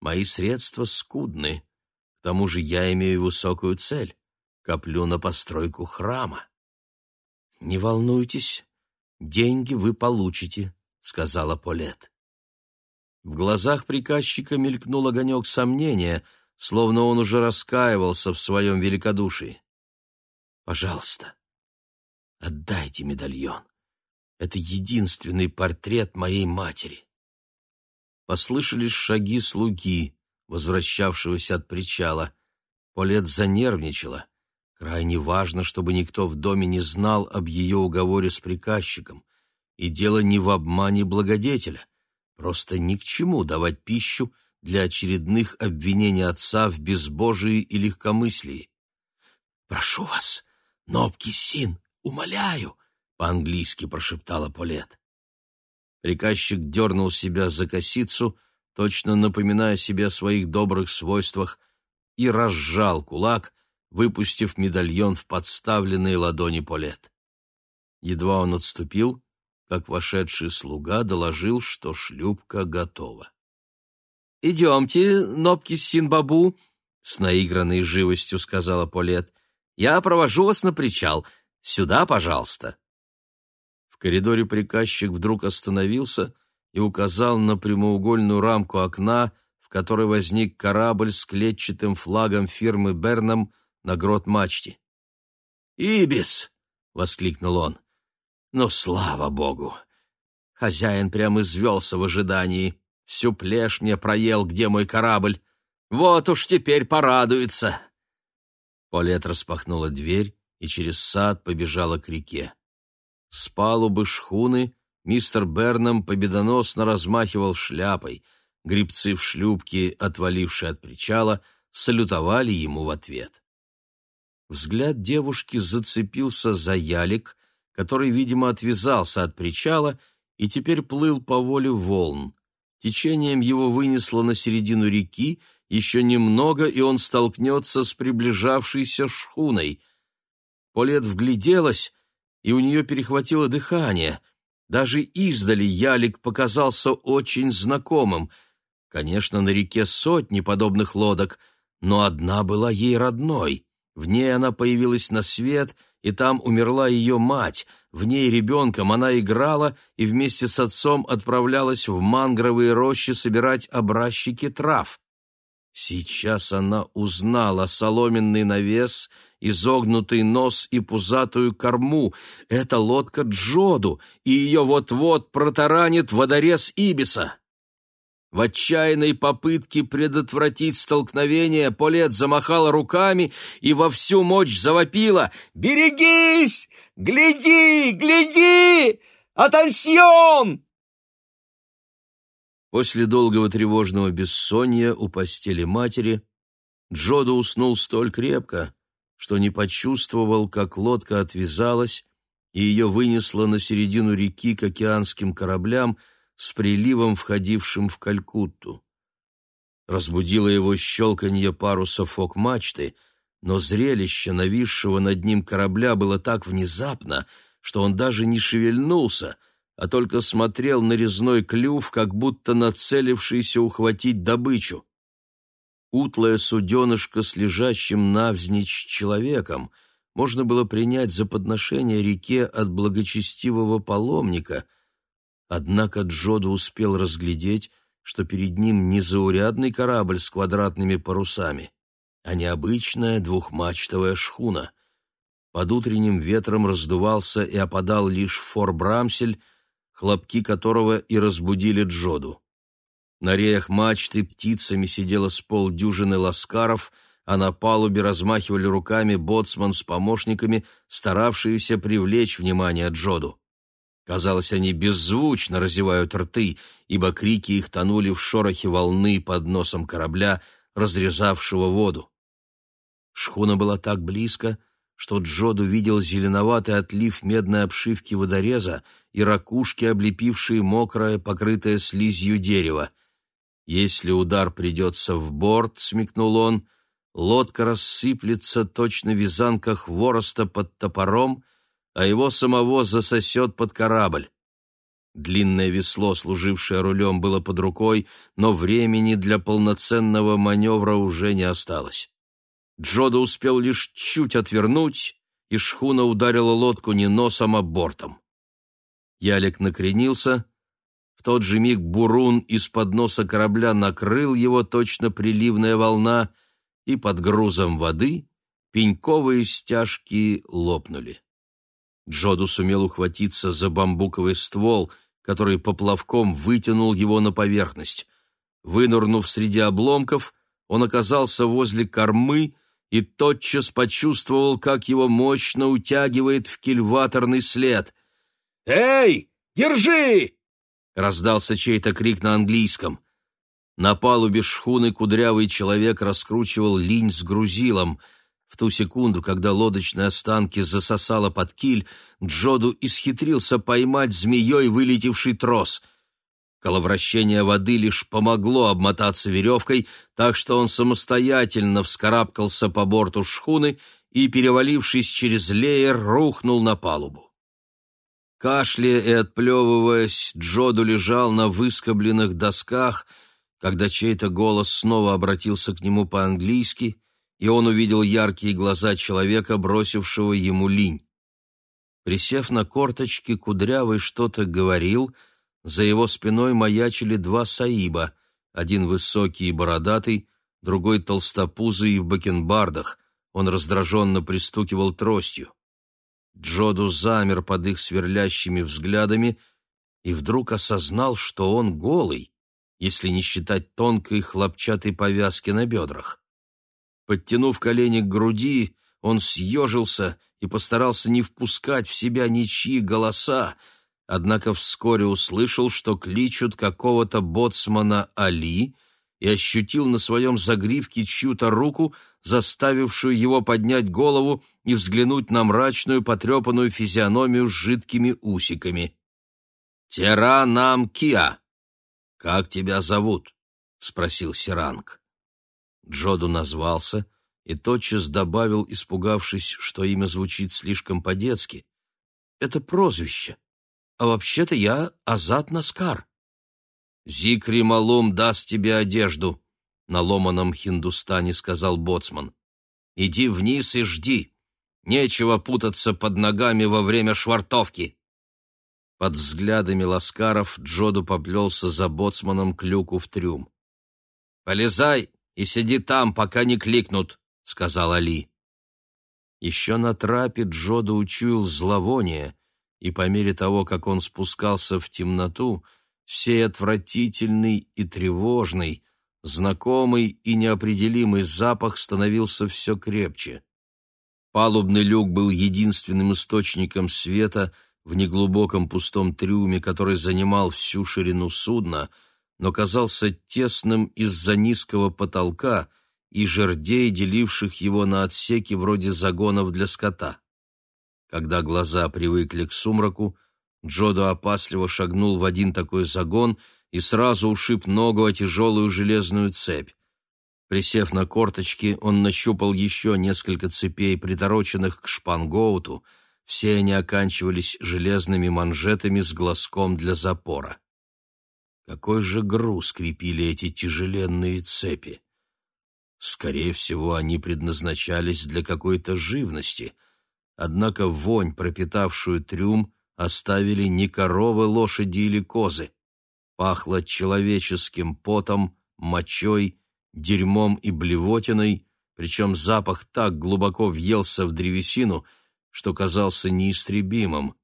Мои средства скудны, к тому же я имею высокую цель — коплю на постройку храма. — Не волнуйтесь, деньги вы получите, — сказала Полет. В глазах приказчика мелькнул огонек сомнения, словно он уже раскаивался в своем великодушии. «Пожалуйста, отдайте медальон. Это единственный портрет моей матери». Послышались шаги слуги возвращавшегося от причала. Полет занервничала. Крайне важно, чтобы никто в доме не знал об ее уговоре с приказчиком. И дело не в обмане благодетеля. Просто ни к чему давать пищу для очередных обвинений отца в безбожии и легкомыслии. «Прошу вас, Нобкий син, умоляю!» — по-английски прошептала Полет. Приказчик дернул себя за косицу — точно напоминая себе о своих добрых свойствах, и разжал кулак, выпустив медальон в подставленные ладони Полет. Едва он отступил, как вошедший слуга доложил, что шлюпка готова. «Идемте, Нопкис Синбабу», — с наигранной живостью сказала Полет. «Я провожу вас на причал. Сюда, пожалуйста». В коридоре приказчик вдруг остановился и указал на прямоугольную рамку окна, в которой возник корабль с клетчатым флагом фирмы «Бернам» на грот-мачте. «Ибис!» — воскликнул он. «Ну, слава богу!» Хозяин прямо извелся в ожидании. Всю плешь мне проел, где мой корабль. Вот уж теперь порадуется. Полет распахнула дверь и через сад побежала к реке. С палубы шхуны мистер Бернам победоносно размахивал шляпой. Грибцы в шлюпке, отвалившие от причала, салютовали ему в ответ. Взгляд девушки зацепился за ялик, который, видимо, отвязался от причала и теперь плыл по воле волн. Течением его вынесло на середину реки, еще немного, и он столкнется с приближавшейся шхуной. Полет вгляделась, и у нее перехватило дыхание. Даже издали ялик показался очень знакомым. Конечно, на реке сотни подобных лодок, но одна была ей родной. В ней она появилась на свет, и там умерла ее мать. В ней ребенком она играла и вместе с отцом отправлялась в мангровые рощи собирать образчики трав. Сейчас она узнала соломенный навес, изогнутый нос и пузатую корму. Это лодка Джоду, и ее вот-вот протаранит водорез Ибиса. В отчаянной попытке предотвратить столкновение Полет замахала руками и во всю мощь завопила «Берегись! Гляди! Гляди! Атансьон!» После долгого тревожного бессонья у постели матери Джода уснул столь крепко, что не почувствовал, как лодка отвязалась и ее вынесло на середину реки к океанским кораблям — с приливом, входившим в Калькутту. Разбудило его щелканье паруса фок-мачты, но зрелище нависшего над ним корабля было так внезапно, что он даже не шевельнулся, а только смотрел на резной клюв, как будто нацелившийся ухватить добычу. Утлое суденышко с лежащим навзничь человеком можно было принять за подношение реке от благочестивого паломника — Однако Джоду успел разглядеть, что перед ним не заурядный корабль с квадратными парусами, а необычная двухмачтовая шхуна. Под утренним ветром раздувался и опадал лишь фор-брамсель, хлопки которого и разбудили Джоду. На реях мачты птицами сидело с полдюжины ласкаров, а на палубе размахивали руками боцман с помощниками, старавшиеся привлечь внимание Джоду. Казалось, они беззвучно разевают рты, ибо крики их тонули в шорохе волны под носом корабля, разрезавшего воду. Шхуна была так близко, что Джоду видел зеленоватый отлив медной обшивки водореза и ракушки, облепившие мокрое, покрытое слизью дерево. Если удар придется в борт, смекнул он, лодка рассыплется точно вязанка хвороста под топором, а его самого засосет под корабль. Длинное весло, служившее рулем, было под рукой, но времени для полноценного маневра уже не осталось. Джода успел лишь чуть отвернуть, и шхуна ударила лодку не носом, а бортом. Ялик накренился. В тот же миг бурун из-под носа корабля накрыл его точно приливная волна, и под грузом воды пеньковые стяжки лопнули. Джоду сумел ухватиться за бамбуковый ствол, который поплавком вытянул его на поверхность. Вынырнув среди обломков, он оказался возле кормы и тотчас почувствовал, как его мощно утягивает в кильваторный след. «Эй, держи!» — раздался чей-то крик на английском. На палубе шхуны кудрявый человек раскручивал линь с грузилом — в ту секунду, когда лодочные останки засосало под киль, Джоду исхитрился поймать змеей вылетевший трос. Коловращение воды лишь помогло обмотаться веревкой, так что он самостоятельно вскарабкался по борту шхуны и, перевалившись через леер, рухнул на палубу. Кашляя и отплевываясь, Джоду лежал на выскобленных досках, когда чей-то голос снова обратился к нему по-английски, и он увидел яркие глаза человека, бросившего ему линь. Присев на корточки, Кудрявый что-то говорил, за его спиной маячили два саиба, один высокий и бородатый, другой толстопузый и в бакенбардах, он раздраженно пристукивал тростью. Джоду замер под их сверлящими взглядами и вдруг осознал, что он голый, если не считать тонкой хлопчатой повязки на бедрах. Подтянув колени к груди, он съежился и постарался не впускать в себя ничьи голоса, однако вскоре услышал, что кличут какого-то боцмана Али и ощутил на своем загривке чью-то руку, заставившую его поднять голову и взглянуть на мрачную потрепанную физиономию с жидкими усиками. «Тера нам Киа! Как тебя зовут?» — спросил Сиранг. Джоду назвался и тотчас добавил, испугавшись, что имя звучит слишком по-детски. «Это прозвище, а вообще-то я Азат Наскар». «Зикри Малум даст тебе одежду», на ломаном хиндустане сказал боцман. «Иди вниз и жди. Нечего путаться под ногами во время швартовки». Под взглядами ласкаров Джоду поплелся за боцманом к люку в трюм. «Полезай и сиди там, пока не кликнут», — сказал Али. Еще на трапе Джоду учуял зловоние, и по мере того, как он спускался в темноту, сей отвратительный и тревожный, Знакомый и неопределимый запах становился все крепче. Палубный люк был единственным источником света в неглубоком пустом трюме, который занимал всю ширину судна, но казался тесным из-за низкого потолка и жердей, деливших его на отсеки вроде загонов для скота. Когда глаза привыкли к сумраку, Джодо опасливо шагнул в один такой загон — и сразу ушиб ногу о тяжелую железную цепь. Присев на корточки, он нащупал еще несколько цепей, притороченных к шпангоуту. Все они оканчивались железными манжетами с глазком для запора. Какой же груз крепили эти тяжеленные цепи? Скорее всего, они предназначались для какой-то живности, однако вонь, пропитавшую трюм, оставили не коровы, лошади или козы пахло человеческим потом, мочой, дерьмом и блевотиной, причем запах так глубоко въелся в древесину, что казался неистребимым.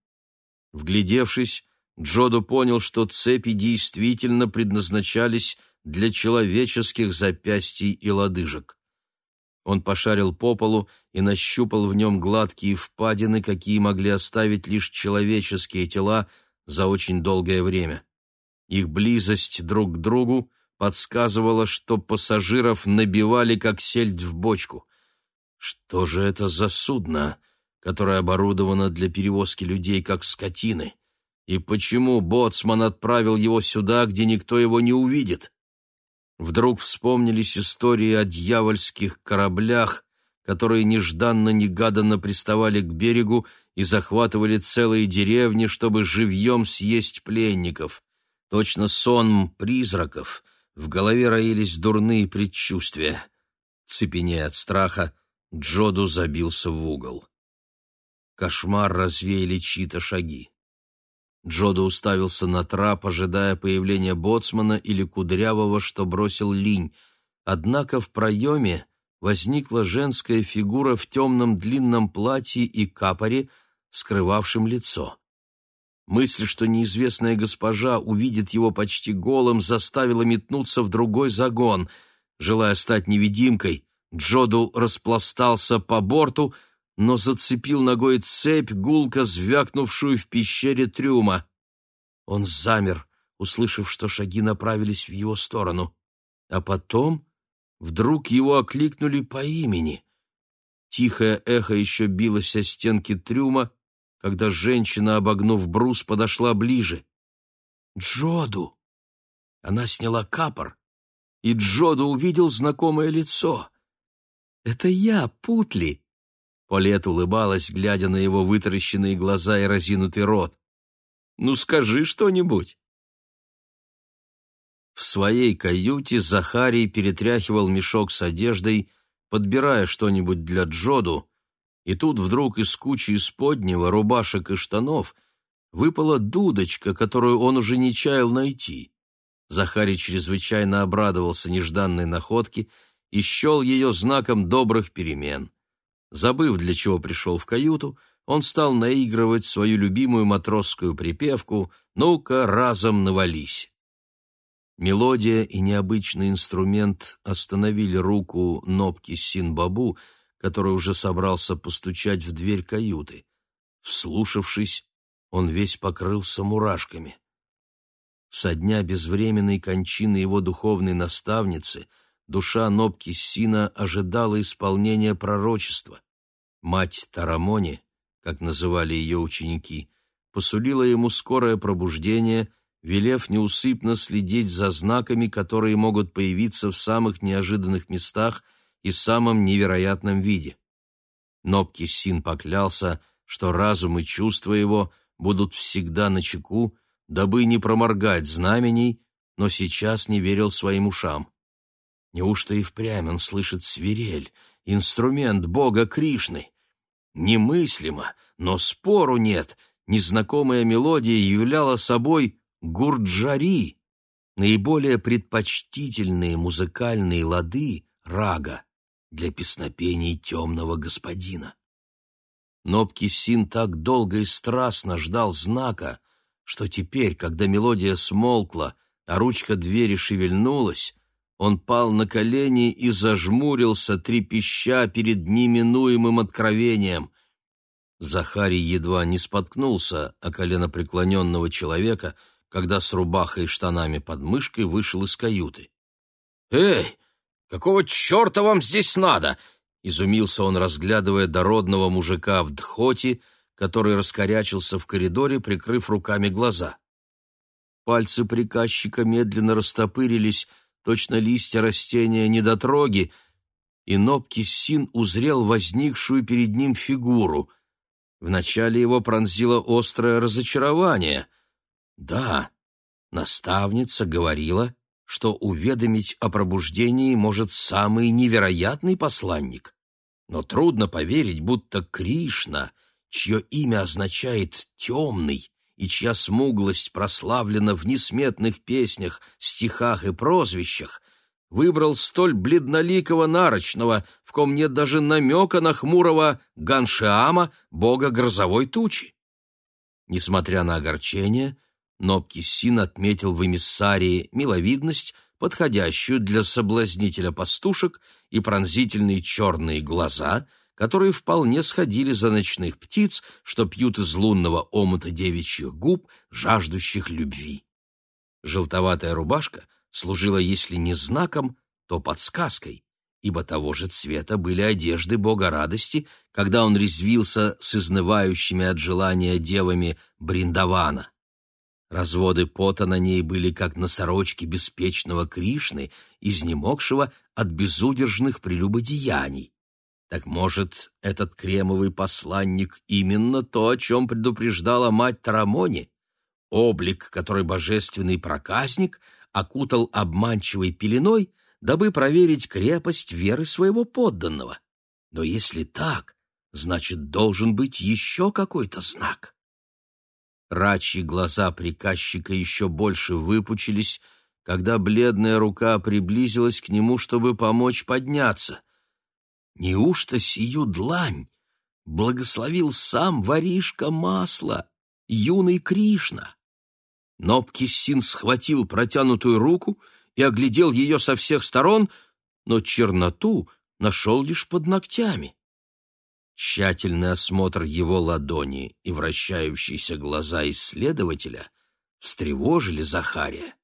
Вглядевшись, Джоду понял, что цепи действительно предназначались для человеческих запястий и лодыжек. Он пошарил по полу и нащупал в нем гладкие впадины, какие могли оставить лишь человеческие тела за очень долгое время. Их близость друг к другу подсказывала, что пассажиров набивали как сельдь в бочку. Что же это за судно, которое оборудовано для перевозки людей как скотины? И почему боцман отправил его сюда, где никто его не увидит? Вдруг вспомнились истории о дьявольских кораблях, которые нежданно-негаданно приставали к берегу и захватывали целые деревни, чтобы живьем съесть пленников. Точно сон призраков, в голове роились дурные предчувствия. Цепенея от страха, Джоду забился в угол. Кошмар развеяли чьи-то шаги. Джоду уставился на трап, ожидая появления боцмана или кудрявого, что бросил линь. Однако в проеме возникла женская фигура в темном длинном платье и капоре, скрывавшем лицо. Мысль, что неизвестная госпожа увидит его почти голым, заставила метнуться в другой загон. Желая стать невидимкой, Джоду распластался по борту, но зацепил ногой цепь, гулко звякнувшую в пещере трюма. Он замер, услышав, что шаги направились в его сторону. А потом вдруг его окликнули по имени. Тихое эхо еще билось о стенки трюма, когда женщина, обогнув брус, подошла ближе. «Джоду!» Она сняла капор, и Джода увидел знакомое лицо. «Это я, Путли!» Полет улыбалась, глядя на его вытаращенные глаза и разинутый рот. «Ну скажи что-нибудь!» В своей каюте Захарий перетряхивал мешок с одеждой, подбирая что-нибудь для Джоду, и тут вдруг из кучи исподнего, рубашек и штанов выпала дудочка, которую он уже не чаял найти. Захарий чрезвычайно обрадовался нежданной находке и счел ее знаком добрых перемен. Забыв, для чего пришел в каюту, он стал наигрывать свою любимую матросскую припевку «Ну-ка, разом навались». Мелодия и необычный инструмент остановили руку Нобки Синбабу, который уже собрался постучать в дверь каюты. Вслушавшись, он весь покрылся мурашками. Со дня безвременной кончины его духовной наставницы душа Нобки Сина ожидала исполнения пророчества. Мать Тарамони, как называли ее ученики, посулила ему скорое пробуждение — велев неусыпно следить за знаками, которые могут появиться в самых неожиданных местах и самом невероятном виде. Нобки Син поклялся, что разум и чувства его будут всегда на чеку, дабы не проморгать знамений, но сейчас не верил своим ушам. Неужто и впрямь он слышит свирель, инструмент бога Кришны? Немыслимо, но спору нет, незнакомая мелодия являла собой гурджари, наиболее предпочтительные музыкальные лады рага для песнопений темного господина. Нобки Син так долго и страстно ждал знака, что теперь, когда мелодия смолкла, а ручка двери шевельнулась, он пал на колени и зажмурился, трепеща перед неминуемым откровением. Захарий едва не споткнулся о колено преклоненного человека — когда с рубахой и штанами под мышкой вышел из каюты. «Эй, какого черта вам здесь надо?» — изумился он, разглядывая дородного мужика в дхоте, который раскорячился в коридоре, прикрыв руками глаза. Пальцы приказчика медленно растопырились, точно листья растения недотроги, и Нобки Син узрел возникшую перед ним фигуру. Вначале его пронзило острое разочарование — да, наставница говорила, что уведомить о пробуждении может самый невероятный посланник. Но трудно поверить, будто Кришна, чье имя означает «темный», и чья смуглость прославлена в несметных песнях, стихах и прозвищах, выбрал столь бледноликого нарочного, в ком нет даже намека на хмурого Ганшиама, бога грозовой тучи. Несмотря на огорчение, но Киссин отметил в эмиссарии миловидность, подходящую для соблазнителя пастушек, и пронзительные черные глаза, которые вполне сходили за ночных птиц, что пьют из лунного омута девичьих губ, жаждущих любви. Желтоватая рубашка служила, если не знаком, то подсказкой, ибо того же цвета были одежды бога радости, когда он резвился с изнывающими от желания девами Бриндавана. Разводы пота на ней были как на сорочке беспечного Кришны, изнемогшего от безудержных прелюбодеяний. Так может, этот кремовый посланник именно то, о чем предупреждала мать Тарамони? Облик, который божественный проказник окутал обманчивой пеленой, дабы проверить крепость веры своего подданного. Но если так, значит, должен быть еще какой-то знак. Рачьи глаза приказчика еще больше выпучились, когда бледная рука приблизилась к нему, чтобы помочь подняться. Неужто сию длань благословил сам воришка масла, юный Кришна? Нобкиссин схватил протянутую руку и оглядел ее со всех сторон, но черноту нашел лишь под ногтями. Тщательный осмотр его ладони и вращающиеся глаза исследователя встревожили Захария.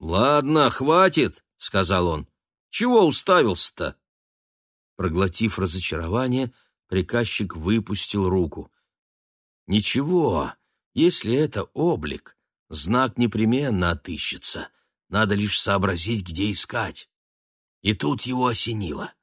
«Ладно, хватит», — сказал он. «Чего уставился-то?» Проглотив разочарование, приказчик выпустил руку. «Ничего, если это облик, знак непременно отыщется. надо лишь сообразить, где искать. И тут его осенило.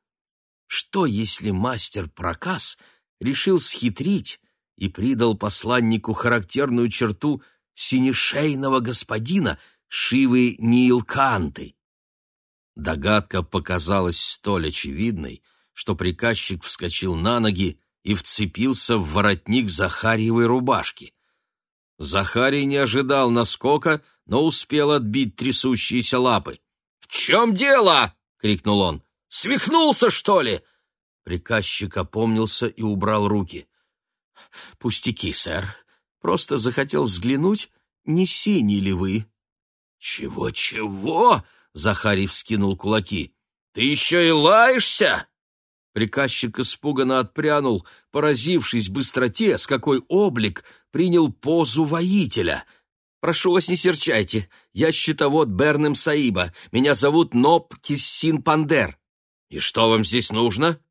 Что, если мастер проказ решил схитрить и придал посланнику характерную черту синешейного господина Шивы Нилканты? Догадка показалась столь очевидной, что приказчик вскочил на ноги и вцепился в воротник Захарьевой рубашки. Захарий не ожидал наскока, но успел отбить трясущиеся лапы. «В чем дело?» — крикнул он. «Свихнулся, что ли?» Приказчик опомнился и убрал руки. «Пустяки, сэр. Просто захотел взглянуть, не синий ли вы?» «Чего-чего?» — Захарий вскинул кулаки. «Ты еще и лаешься?» Приказчик испуганно отпрянул, поразившись быстроте, с какой облик принял позу воителя. «Прошу вас, не серчайте. Я счетовод Бернем Саиба. Меня зовут Ноб Киссин Пандер». «И что вам здесь нужно?»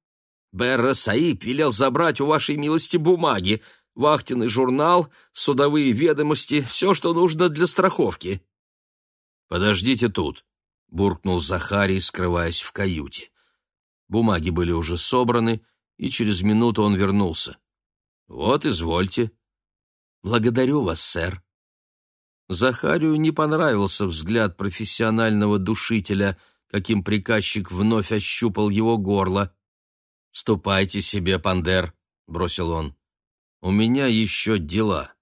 Берра Саиб велел забрать у вашей милости бумаги, вахтенный журнал, судовые ведомости, все, что нужно для страховки. «Подождите тут», — буркнул Захарий, скрываясь в каюте. Бумаги были уже собраны, и через минуту он вернулся. «Вот, извольте». «Благодарю вас, сэр». Захарию не понравился взгляд профессионального душителя, каким приказчик вновь ощупал его горло. «Ступайте себе, Пандер», — бросил он. «У меня еще дела».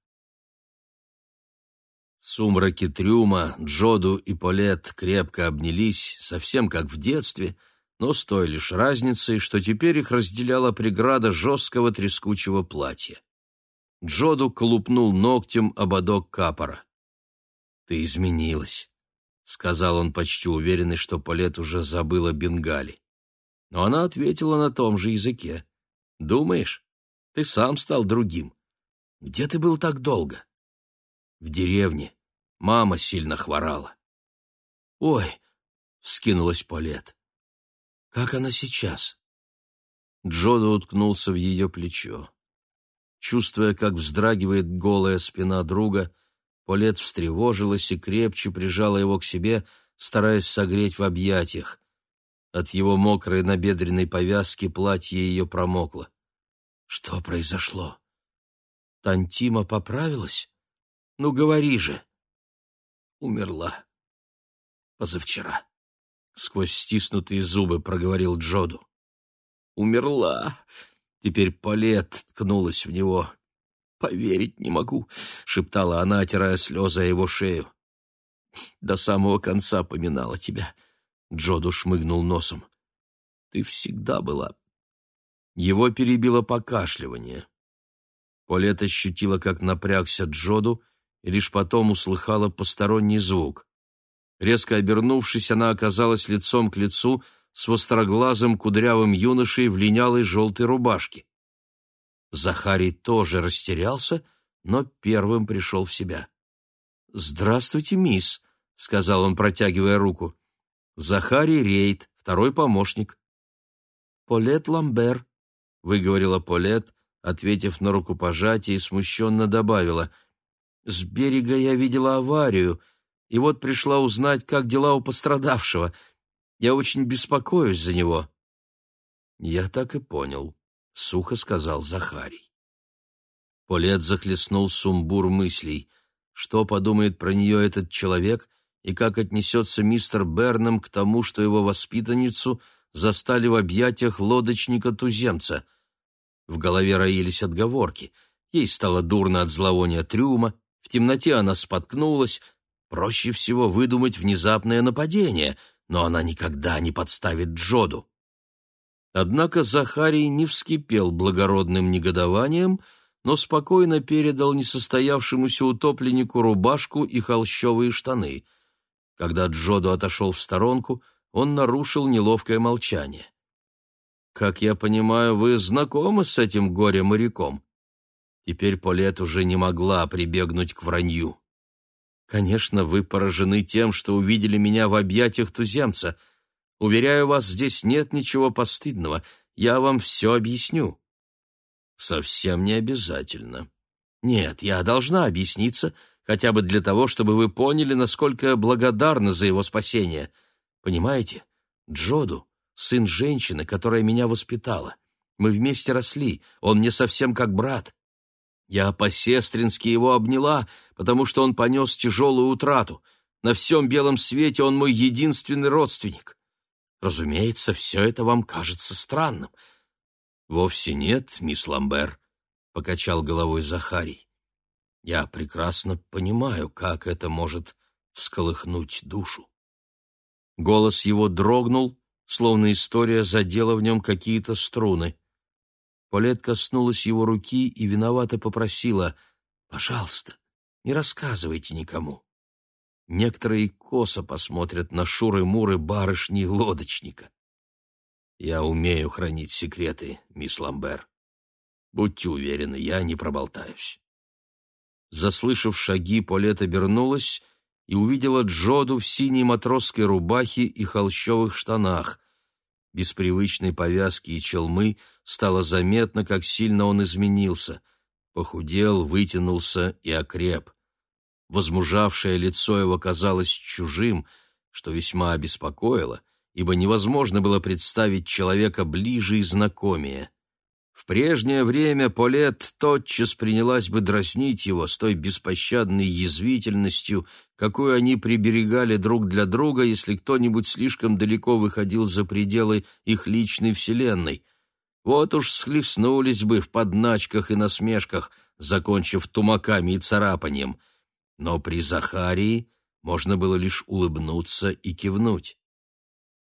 В сумраке трюма Джоду и Полет крепко обнялись, совсем как в детстве, но с той лишь разницей, что теперь их разделяла преграда жесткого трескучего платья. Джоду колупнул ногтем ободок капора. «Ты изменилась», — сказал он, почти уверенный, что Полет уже забыла Бенгали. Но она ответила на том же языке. «Думаешь, ты сам стал другим. Где ты был так долго?» «В деревне. Мама сильно хворала». «Ой!» — вскинулась Полет. «Как она сейчас?» Джода уткнулся в ее плечо. Чувствуя, как вздрагивает голая спина друга, Полет встревожилась и крепче прижала его к себе, стараясь согреть в объятиях. От его мокрой набедренной повязки платье ее промокло. Что произошло? Тантима поправилась? Ну, говори же. Умерла. Позавчера. Сквозь стиснутые зубы проговорил Джоду. Умерла. Теперь Палет ткнулась в него. «Поверить не могу», — шептала она, отирая слезы его шею. «До самого конца поминала тебя. Джоду шмыгнул носом. «Ты всегда была...» Его перебило покашливание. Полет ощутила, как напрягся Джоду, и лишь потом услыхала посторонний звук. Резко обернувшись, она оказалась лицом к лицу с востроглазым кудрявым юношей в линялой желтой рубашке. Захарий тоже растерялся, но первым пришел в себя. «Здравствуйте, мисс», — сказал он, протягивая руку. Захарий Рейд, второй помощник. Полет Ламбер, выговорила Полет, ответив на рукопожатие и смущенно добавила. С берега я видела аварию, и вот пришла узнать, как дела у пострадавшего. Я очень беспокоюсь за него. Я так и понял, сухо сказал Захарий. Полет захлестнул сумбур мыслей. Что подумает про нее этот человек — и как отнесется мистер Бернам к тому, что его воспитанницу застали в объятиях лодочника-туземца. В голове роились отговорки. Ей стало дурно от зловония трюма, в темноте она споткнулась. Проще всего выдумать внезапное нападение, но она никогда не подставит Джоду. Однако Захарий не вскипел благородным негодованием, но спокойно передал несостоявшемуся утопленнику рубашку и холщовые штаны — когда Джоду отошел в сторонку, он нарушил неловкое молчание. «Как я понимаю, вы знакомы с этим горе-моряком?» Теперь Полет уже не могла прибегнуть к вранью. «Конечно, вы поражены тем, что увидели меня в объятиях туземца. Уверяю вас, здесь нет ничего постыдного. Я вам все объясню». «Совсем не обязательно». «Нет, я должна объясниться, хотя бы для того, чтобы вы поняли, насколько я благодарна за его спасение. Понимаете, Джоду — сын женщины, которая меня воспитала. Мы вместе росли, он мне совсем как брат. Я по-сестрински его обняла, потому что он понес тяжелую утрату. На всем белом свете он мой единственный родственник. Разумеется, все это вам кажется странным. Вовсе нет, мисс Ламбер, — покачал головой Захарий. Я прекрасно понимаю, как это может всколыхнуть душу. Голос его дрогнул, словно история задела в нем какие-то струны. Полет коснулась его руки и виновато попросила «Пожалуйста, не рассказывайте никому». Некоторые косо посмотрят на шуры-муры барышни лодочника. Я умею хранить секреты, мисс Ламбер. Будьте уверены, я не проболтаюсь. Заслышав шаги, Полет обернулась и увидела Джоду в синей матросской рубахе и холщовых штанах. Без привычной повязки и челмы стало заметно, как сильно он изменился. Похудел, вытянулся и окреп. Возмужавшее лицо его казалось чужим, что весьма обеспокоило, ибо невозможно было представить человека ближе и знакомее. В прежнее время Полет тотчас принялась бы дразнить его с той беспощадной язвительностью, какую они приберегали друг для друга, если кто-нибудь слишком далеко выходил за пределы их личной вселенной. Вот уж схлестнулись бы в подначках и насмешках, закончив тумаками и царапанием. Но при Захарии можно было лишь улыбнуться и кивнуть.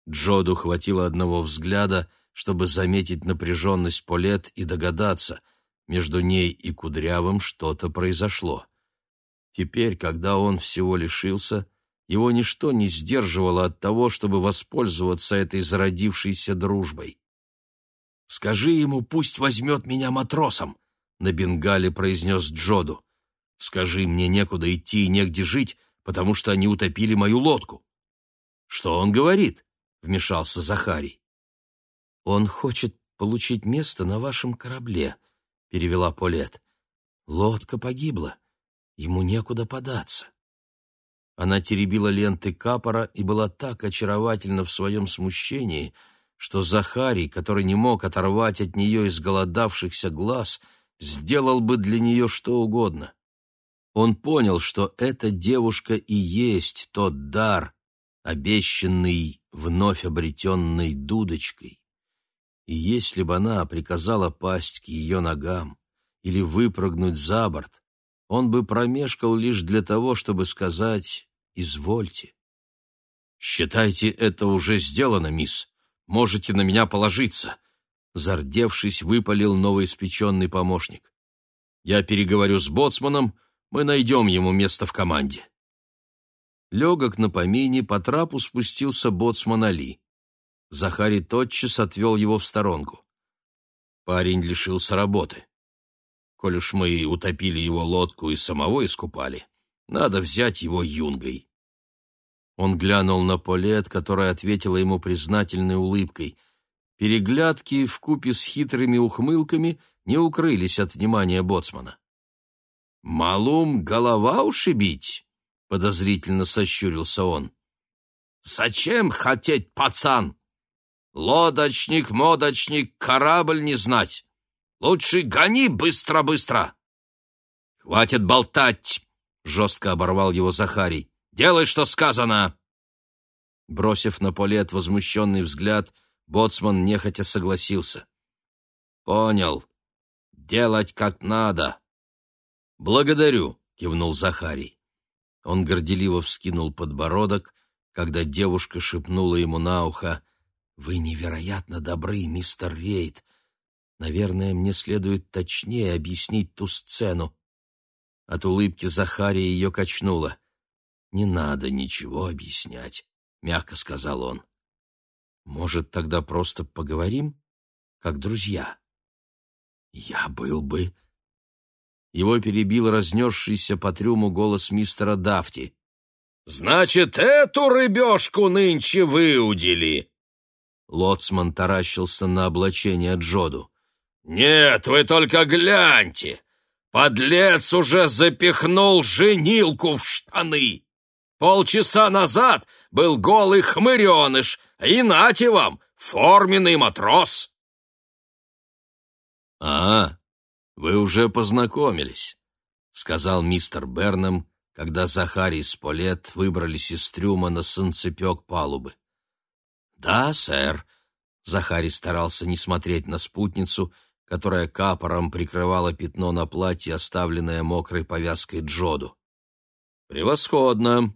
Джоду хватило одного взгляда — чтобы заметить напряженность Полет и догадаться, между ней и Кудрявым что-то произошло. Теперь, когда он всего лишился, его ничто не сдерживало от того, чтобы воспользоваться этой зародившейся дружбой. «Скажи ему, пусть возьмет меня матросом», — на бенгале произнес Джоду. «Скажи, мне некуда идти и негде жить, потому что они утопили мою лодку». «Что он говорит?» — вмешался Захарий. «Он хочет получить место на вашем корабле», — перевела Полет. «Лодка погибла. Ему некуда податься». Она теребила ленты капора и была так очаровательна в своем смущении, что Захарий, который не мог оторвать от нее изголодавшихся глаз, сделал бы для нее что угодно. Он понял, что эта девушка и есть тот дар, обещанный вновь обретенной дудочкой и если бы она приказала пасть к ее ногам или выпрыгнуть за борт, он бы промешкал лишь для того, чтобы сказать «извольте». «Считайте, это уже сделано, мисс. Можете на меня положиться», — зардевшись, выпалил новоиспеченный помощник. «Я переговорю с боцманом, мы найдем ему место в команде». Легок на помине по трапу спустился боцман Али. Захарий тотчас отвел его в сторонку. Парень лишился работы. Коль уж мы утопили его лодку и самого искупали, надо взять его юнгой. Он глянул на Полет, которая ответила ему признательной улыбкой. Переглядки в купе с хитрыми ухмылками не укрылись от внимания боцмана. «Малум голова ушибить?» — подозрительно сощурился он. «Зачем хотеть, пацан?» Лодочник, модочник, корабль не знать. Лучше гони быстро-быстро. Хватит болтать, жестко оборвал его Захарий. Делай, что сказано. Бросив на Полет возмущенный взгляд, боцман нехотя согласился. Понял. Делать как надо. Благодарю, кивнул Захарий. Он горделиво вскинул подбородок, когда девушка шепнула ему на ухо «Вы невероятно добры, мистер Рейд. Наверное, мне следует точнее объяснить ту сцену». От улыбки Захария ее качнуло. «Не надо ничего объяснять», — мягко сказал он. «Может, тогда просто поговорим, как друзья?» «Я был бы...» Его перебил разнесшийся по трюму голос мистера Дафти. «Значит, эту рыбешку нынче выудили!» Лоцман таращился на облачение Джоду. «Нет, вы только гляньте! Подлец уже запихнул женилку в штаны. Полчаса назад был голый хмыреныш, и нате вам, форменный матрос. — А, вы уже познакомились, — сказал мистер Бернам, когда Захарий с Полет выбрались из трюма на санцепек палубы. — Да, сэр. Захарий старался не смотреть на спутницу, которая капором прикрывала пятно на платье, оставленное мокрой повязкой Джоду. «Превосходно!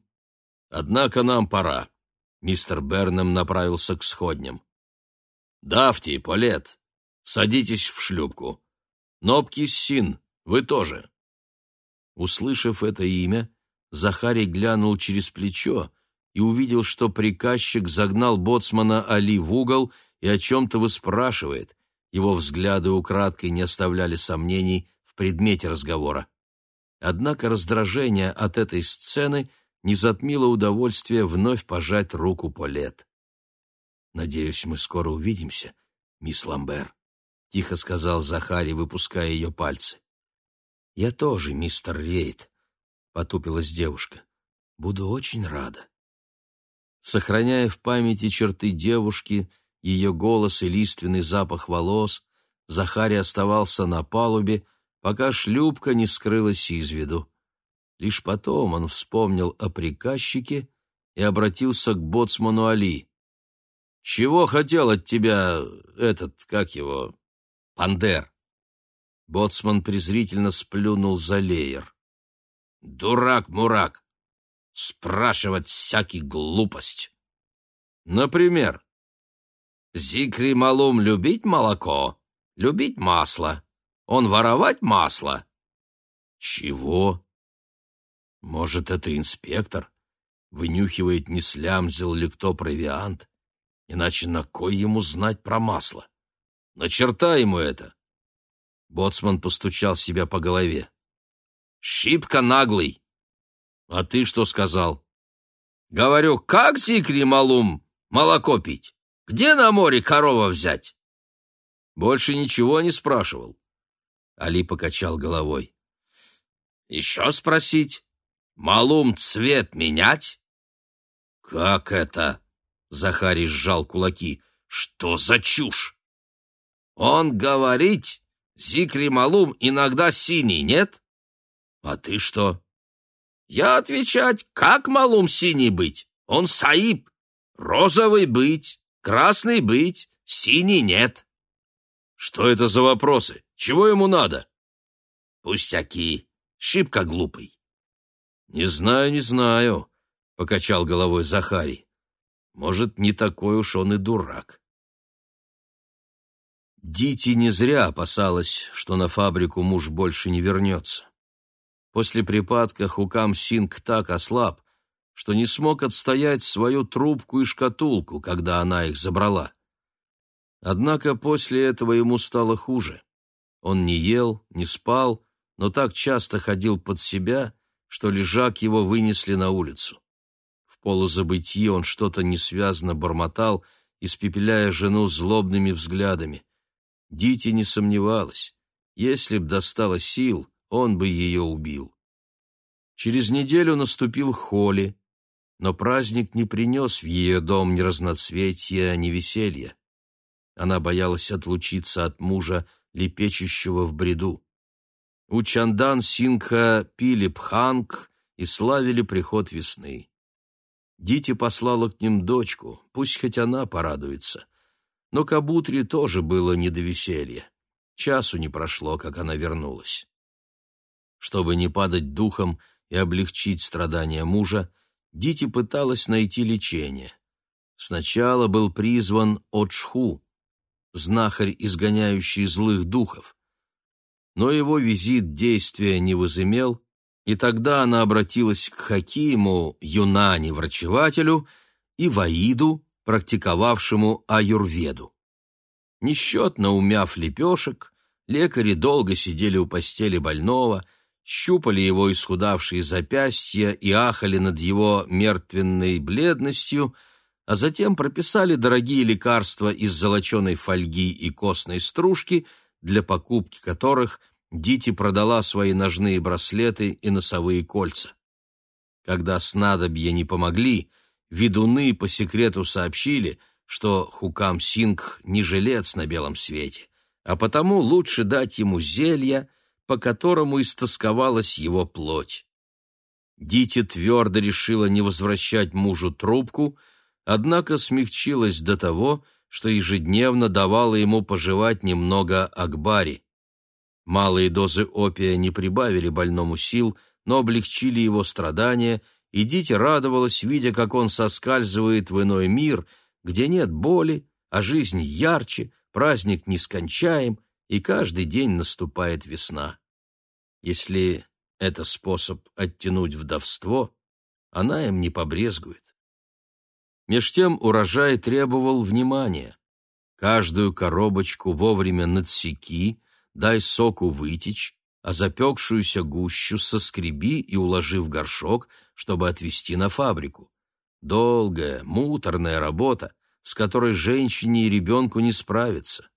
Однако нам пора». Мистер Бернем направился к сходням. «Дафти, Полет, садитесь в шлюпку. Нобки Син, вы тоже». Услышав это имя, Захарий глянул через плечо и увидел, что приказчик загнал боцмана Али в угол и о чем-то выспрашивает, его взгляды украдкой не оставляли сомнений в предмете разговора. Однако раздражение от этой сцены не затмило удовольствие вновь пожать руку Полет. «Надеюсь, мы скоро увидимся, мисс Ламбер», — тихо сказал Захари, выпуская ее пальцы. «Я тоже, мистер Рейд», — потупилась девушка. «Буду очень рада». Сохраняя в памяти черты девушки, — ее голос и лиственный запах волос, Захарий оставался на палубе, пока шлюпка не скрылась из виду. Лишь потом он вспомнил о приказчике и обратился к боцману Али. «Чего хотел от тебя этот, как его, Пандер?» Боцман презрительно сплюнул за леер. «Дурак-мурак! Спрашивать всякий глупость!» «Например?» Зикри Малум любить молоко, любить масло. Он воровать масло. Чего? Может, это инспектор? Вынюхивает, не слямзил ли кто провиант? Иначе на кой ему знать про масло? На черта ему это! Боцман постучал себя по голове. Шибко наглый. А ты что сказал? Говорю, как Зикри Малум молоко пить? Где на море корова взять?» Больше ничего не спрашивал. Али покачал головой. «Еще спросить? Малум цвет менять?» «Как это?» — Захарий сжал кулаки. «Что за чушь?» «Он говорить, Зикри Малум иногда синий, нет?» «А ты что?» «Я отвечать, как Малум синий быть? Он саиб, розовый быть, Красный быть, синий нет. Что это за вопросы? Чего ему надо? Пустяки. Шибко глупый. Не знаю, не знаю, покачал головой Захарий. Может, не такой уж он и дурак. Дити не зря опасалась, что на фабрику муж больше не вернется. После припадка Хукам Синг так ослаб, что не смог отстоять свою трубку и шкатулку, когда она их забрала. Однако после этого ему стало хуже. Он не ел, не спал, но так часто ходил под себя, что лежак его вынесли на улицу. В полузабытии он что-то несвязно бормотал, испепеляя жену злобными взглядами. Дити не сомневалась. Если б достало сил, он бы ее убил. Через неделю наступил Холли, но праздник не принес в ее дом ни разноцветия, ни веселья. Она боялась отлучиться от мужа, лепечущего в бреду. У Чандан Сингха пили пханг и славили приход весны. Дити послала к ним дочку, пусть хоть она порадуется. Но Кабутри тоже было не до веселья. Часу не прошло, как она вернулась. Чтобы не падать духом и облегчить страдания мужа, Дити пыталась найти лечение. Сначала был призван Очху, знахарь, изгоняющий злых духов. Но его визит действия не возымел, и тогда она обратилась к Хакиму, Юнани-врачевателю, и Ваиду, практиковавшему аюрведу. Несчетно умяв лепешек, лекари долго сидели у постели больного, щупали его исхудавшие запястья и ахали над его мертвенной бледностью, а затем прописали дорогие лекарства из золоченой фольги и костной стружки, для покупки которых Дити продала свои ножные браслеты и носовые кольца. Когда снадобья не помогли, ведуны по секрету сообщили, что Хукам Синг не жилец на белом свете, а потому лучше дать ему зелья, по которому истосковалась его плоть. Дити твердо решила не возвращать мужу трубку, однако смягчилась до того, что ежедневно давала ему пожевать немного акбари. Малые дозы опия не прибавили больному сил, но облегчили его страдания, и Дити радовалась, видя, как он соскальзывает в иной мир, где нет боли, а жизнь ярче, праздник нескончаем, и каждый день наступает весна. Если это способ оттянуть вдовство, она им не побрезгует. Меж тем урожай требовал внимания. Каждую коробочку вовремя надсеки, дай соку вытечь, а запекшуюся гущу соскреби и уложи в горшок, чтобы отвезти на фабрику. Долгая, муторная работа, с которой женщине и ребенку не справиться.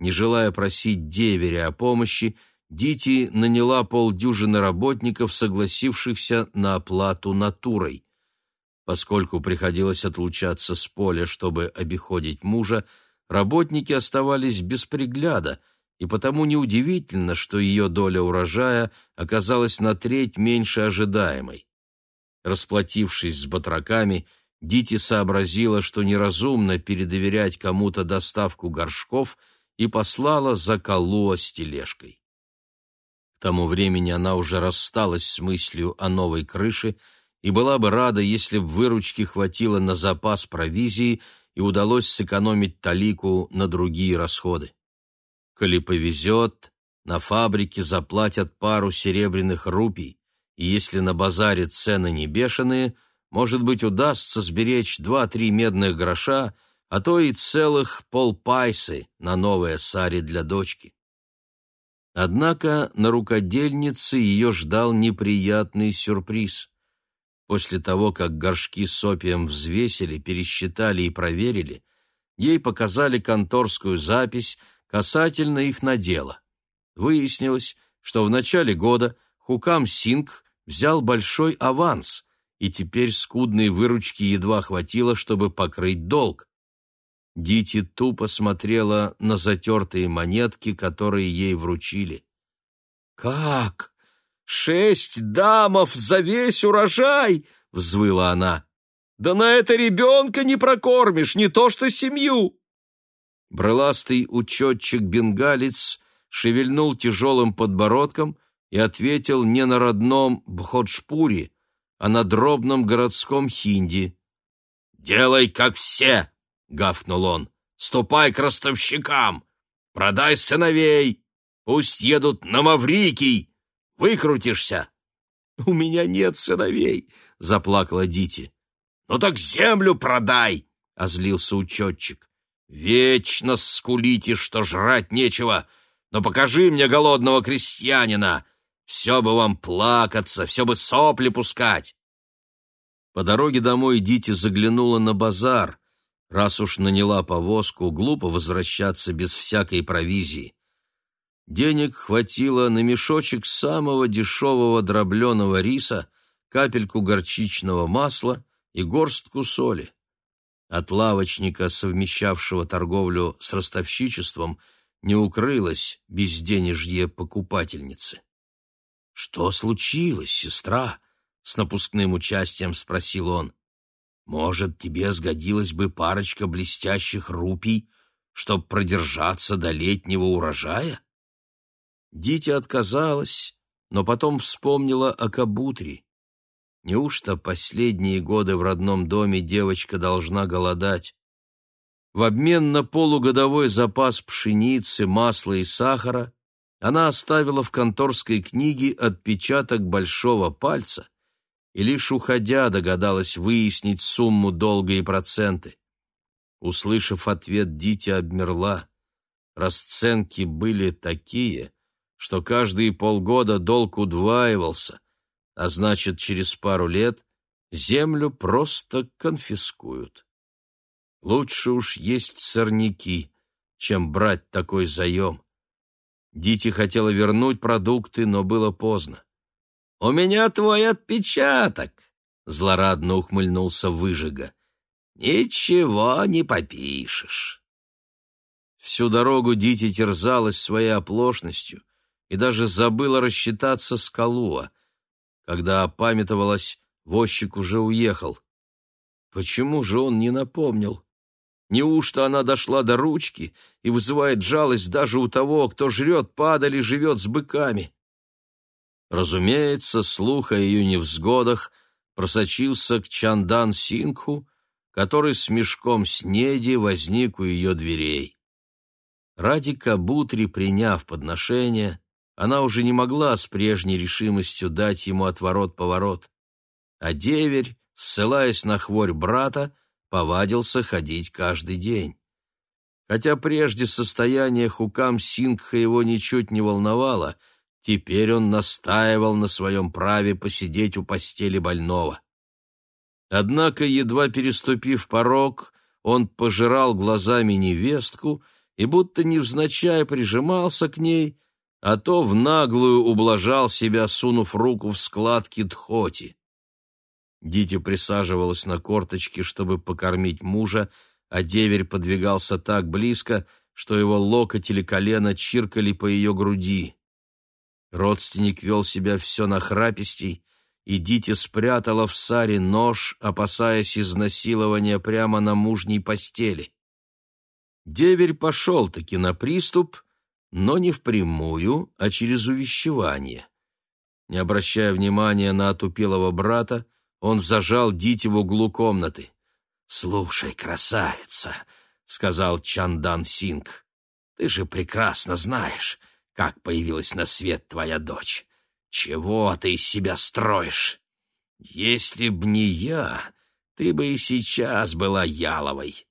Не желая просить деверя о помощи, Дити наняла полдюжины работников, согласившихся на оплату натурой. Поскольку приходилось отлучаться с поля, чтобы обиходить мужа, работники оставались без пригляда, и потому неудивительно, что ее доля урожая оказалась на треть меньше ожидаемой. Расплатившись с батраками, Дити сообразила, что неразумно передоверять кому-то доставку горшков, и послала за Калуа с тележкой. К тому времени она уже рассталась с мыслью о новой крыше и была бы рада, если б выручки хватило на запас провизии и удалось сэкономить талику на другие расходы. Коли повезет, на фабрике заплатят пару серебряных рупий, и если на базаре цены не бешеные, может быть, удастся сберечь два-три медных гроша, а то и целых полпайсы на новое сари для дочки. Однако на рукодельнице ее ждал неприятный сюрприз. После того, как горшки с опием взвесили, пересчитали и проверили, ей показали конторскую запись касательно их надела. Выяснилось, что в начале года Хукам Синг взял большой аванс, и теперь скудной выручки едва хватило, чтобы покрыть долг. Дити тупо смотрела на затертые монетки, которые ей вручили. «Как? Шесть дамов за весь урожай!» — взвыла она. «Да на это ребенка не прокормишь, не то что семью!» Брыластый учетчик-бенгалец шевельнул тяжелым подбородком и ответил не на родном Бходшпуре, а на дробном городском хинди. «Делай, как все!» — гавкнул он. «Ступай к ростовщикам! Продай сыновей! Пусть едут на Маврикий! Выкрутишься!» «У меня нет сыновей!» — заплакала Дити. «Ну так землю продай!» — озлился учетчик. «Вечно скулите, что жрать нечего, но покажи мне голодного крестьянина! Все бы вам плакаться, все бы сопли пускать!» По дороге домой Дити заглянула на базар, Раз уж наняла повозку, глупо возвращаться без всякой провизии. Денег хватило на мешочек самого дешевого дробленого риса, капельку горчичного масла и горстку соли. От лавочника, совмещавшего торговлю с ростовщичеством, не укрылось безденежье покупательницы. — Что случилось, сестра? — с напускным участием спросил он. Может, тебе сгодилась бы парочка блестящих рупий, чтоб продержаться до летнего урожая? Дитя отказалась, но потом вспомнила о Кабутре. Неужто последние годы в родном доме девочка должна голодать? В обмен на полугодовой запас пшеницы, масла и сахара она оставила в конторской книге отпечаток большого пальца — и лишь уходя догадалась выяснить сумму долга и проценты. Услышав ответ, Дитя обмерла. Расценки были такие, что каждые полгода долг удваивался, а значит, через пару лет землю просто конфискуют. Лучше уж есть сорняки, чем брать такой заем. Дити хотела вернуть продукты, но было поздно. «У меня твой отпечаток!» — злорадно ухмыльнулся Выжига. «Ничего не попишешь». Всю дорогу Дити терзалась своей оплошностью и даже забыла рассчитаться с Калуа. Когда опамятовалась, возчик уже уехал. Почему же он не напомнил? Неужто она дошла до ручки и вызывает жалость даже у того, кто жрет падаль и живет с быками? Разумеется, слух о ее невзгодах просочился к Чандан Сингху, который с мешком снеди возник у ее дверей. Ради Кабутри, приняв подношение, она уже не могла с прежней решимостью дать ему отворот-поворот. А деверь, ссылаясь на хворь брата, повадился ходить каждый день. Хотя прежде состояние Хукам Сингха его ничуть не волновало, теперь он настаивал на своем праве посидеть у постели больного. Однако, едва переступив порог, он пожирал глазами невестку и будто невзначай прижимался к ней, а то в наглую ублажал себя, сунув руку в складки дхоти. Дитя присаживалась на корточки, чтобы покормить мужа, а деверь подвигался так близко, что его локоть или колено чиркали по ее груди. Родственник вел себя все нахрапистей, и Дитя спрятала в саре нож, опасаясь изнасилования прямо на мужней постели. Деверь пошел-таки на приступ, но не впрямую, а через увещевание. Не обращая внимания на отупелого брата, он зажал Дити в углу комнаты. «Слушай, красавица», — сказал Чандан Синг, — «ты же прекрасно знаешь, как появилась на свет твоя дочь. Чего ты из себя строишь? Если б не я, ты бы и сейчас была яловой».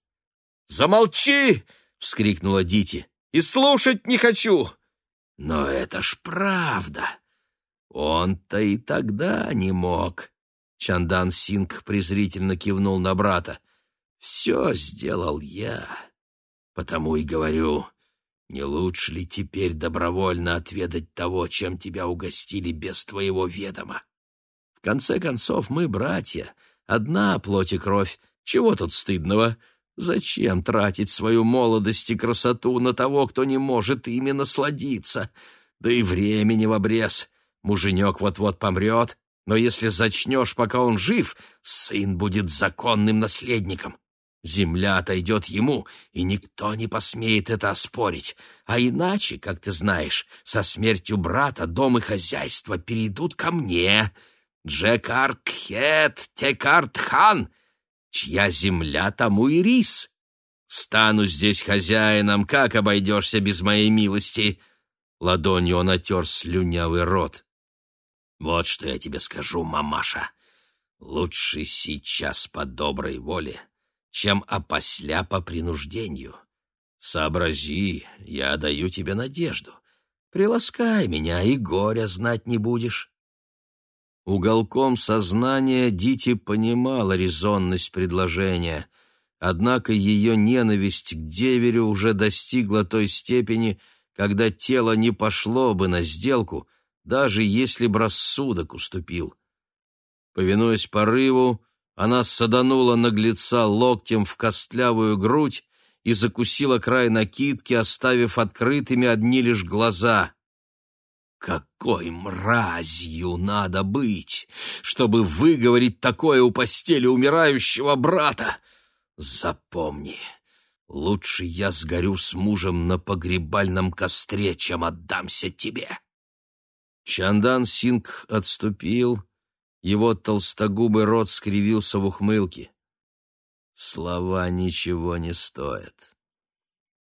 «Замолчи!» — вскрикнула Дити. «И слушать не хочу!» «Но это ж правда. Он-то и тогда не мог. Чандан Синг презрительно кивнул на брата. «Все сделал я. Потому и говорю, не лучше ли теперь добровольно отведать того, чем тебя угостили без твоего ведома? В конце концов, мы братья, одна плоть и кровь. Чего тут стыдного? Зачем тратить свою молодость и красоту на того, кто не может ими насладиться? Да и времени в обрез. Муженек вот-вот помрет, но если зачнешь, пока он жив, сын будет законным наследником. Земля отойдет ему, и никто не посмеет это оспорить. А иначе, как ты знаешь, со смертью брата дом и хозяйство перейдут ко мне, Джекар-Кхет Текарт-Хан, чья земля тому и рис. Стану здесь хозяином, как обойдешься без моей милости?» Ладонью он отер слюнявый рот. Вот что я тебе скажу, мамаша. Лучше сейчас по доброй воле, чем опосля по принуждению. Сообрази, я даю тебе надежду. Приласкай меня, и горя знать не будешь. Уголком сознания Дити понимала резонность предложения, однако ее ненависть к деверю уже достигла той степени, когда тело не пошло бы на сделку — даже если б рассудок уступил. Повинуясь порыву, она саданула наглеца локтем в костлявую грудь и закусила край накидки, оставив открытыми одни лишь глаза. Какой мразью надо быть, чтобы выговорить такое у постели умирающего брата! Запомни, лучше я сгорю с мужем на погребальном костре, чем отдамся тебе. Чандан Синг отступил, его толстогубый рот скривился в ухмылке. Слова ничего не стоят.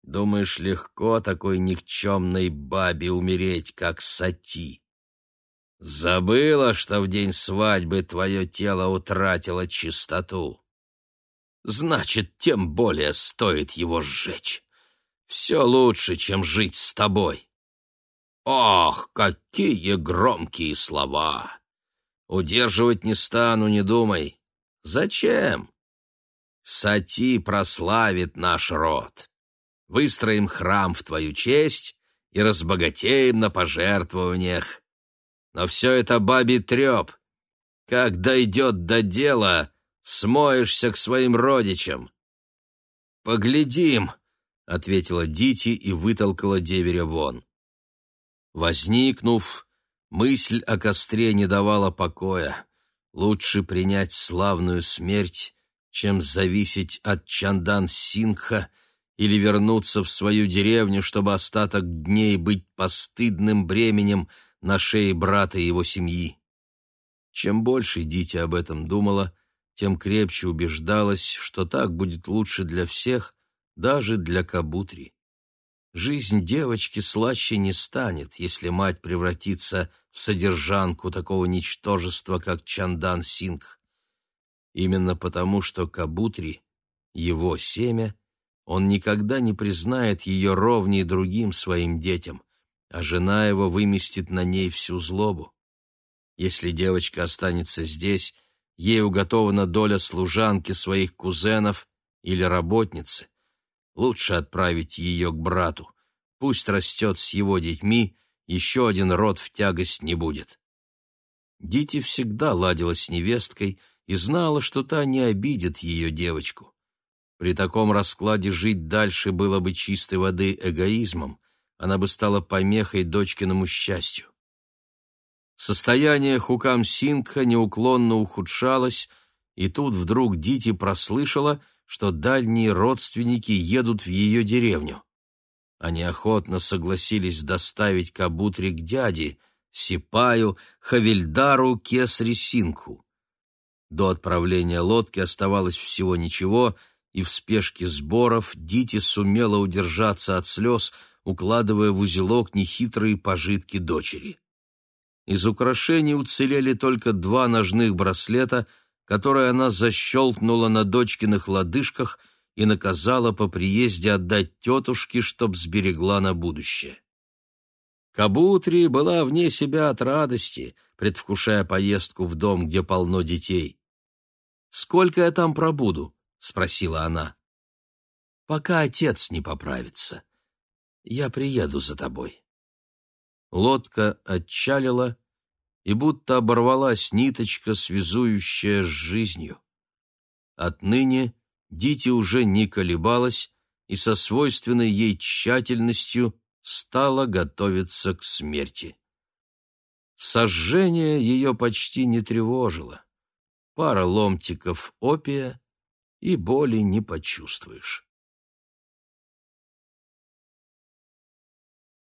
Думаешь, легко такой никчемной бабе умереть, как Сати? Забыла, что в день свадьбы твое тело утратило чистоту. Значит, тем более стоит его сжечь. Все лучше, чем жить с тобой. Ох, какие громкие слова! Удерживать не стану, не думай. Зачем? Сати прославит наш род. Выстроим храм в твою честь, и разбогатеем на пожертвованиях. Но все это бабий треп. Как дойдет до дела, смоешься к своим родичам. «Поглядим», — ответила Дити и вытолкала деверя вон. Возникнув, мысль о костре не давала покоя. Лучше принять славную смерть, чем зависеть от Чандан Сингха или вернуться в свою деревню, чтобы остаток дней быть постыдным бременем на шее брата и его семьи. Чем больше Дитя об этом думала, тем крепче убеждалась, что так будет лучше для всех, даже для Кабутри. Жизнь девочки слаще не станет, если мать превратится в содержанку такого ничтожества, как Чандан Сингх. Именно потому, что Кабутри — его семя, он никогда не признает ее ровнее другим своим детям, а жена его выместит на ней всю злобу. Если девочка останется здесь, ей уготована доля служанки своих кузенов или работницы. Лучше отправить ее к брату. Пусть растет с его детьми, еще один род в тягость не будет. Дити всегда ладила с невесткой и знала, что та не обидит ее девочку. При таком раскладе жить дальше было бы чистой воды эгоизмом, она бы стала помехой дочкиному счастью. Состояние Хукам Сингха неуклонно ухудшалось, и тут вдруг Дити прослышала, что дальние родственники едут в ее деревню. Они охотно согласились доставить Кабутри к дяде, Сипаю, Хавильдару, Кесри Сингху. До отправления лодки оставалось всего ничего, и в спешке сборов Дити сумела удержаться от слез, укладывая в узелок нехитрые пожитки дочери. Из украшений уцелели только два ножных браслета, которые она защелкнула на дочкиных лодыжках и наказала по приезде отдать тетушке, чтоб сберегла на будущее. Кабутри была вне себя от радости, предвкушая поездку в дом, где полно детей. «Сколько я там пробуду?» — спросила она. «Пока отец не поправится. Я приеду за тобой». Лодка отчалила, и будто оборвалась ниточка, связующая с жизнью. Отныне Дити уже не колебалась и со свойственной ей тщательностью стала готовиться к смерти. Сожжение ее почти не тревожило. Пара ломтиков опия, и боли не почувствуешь.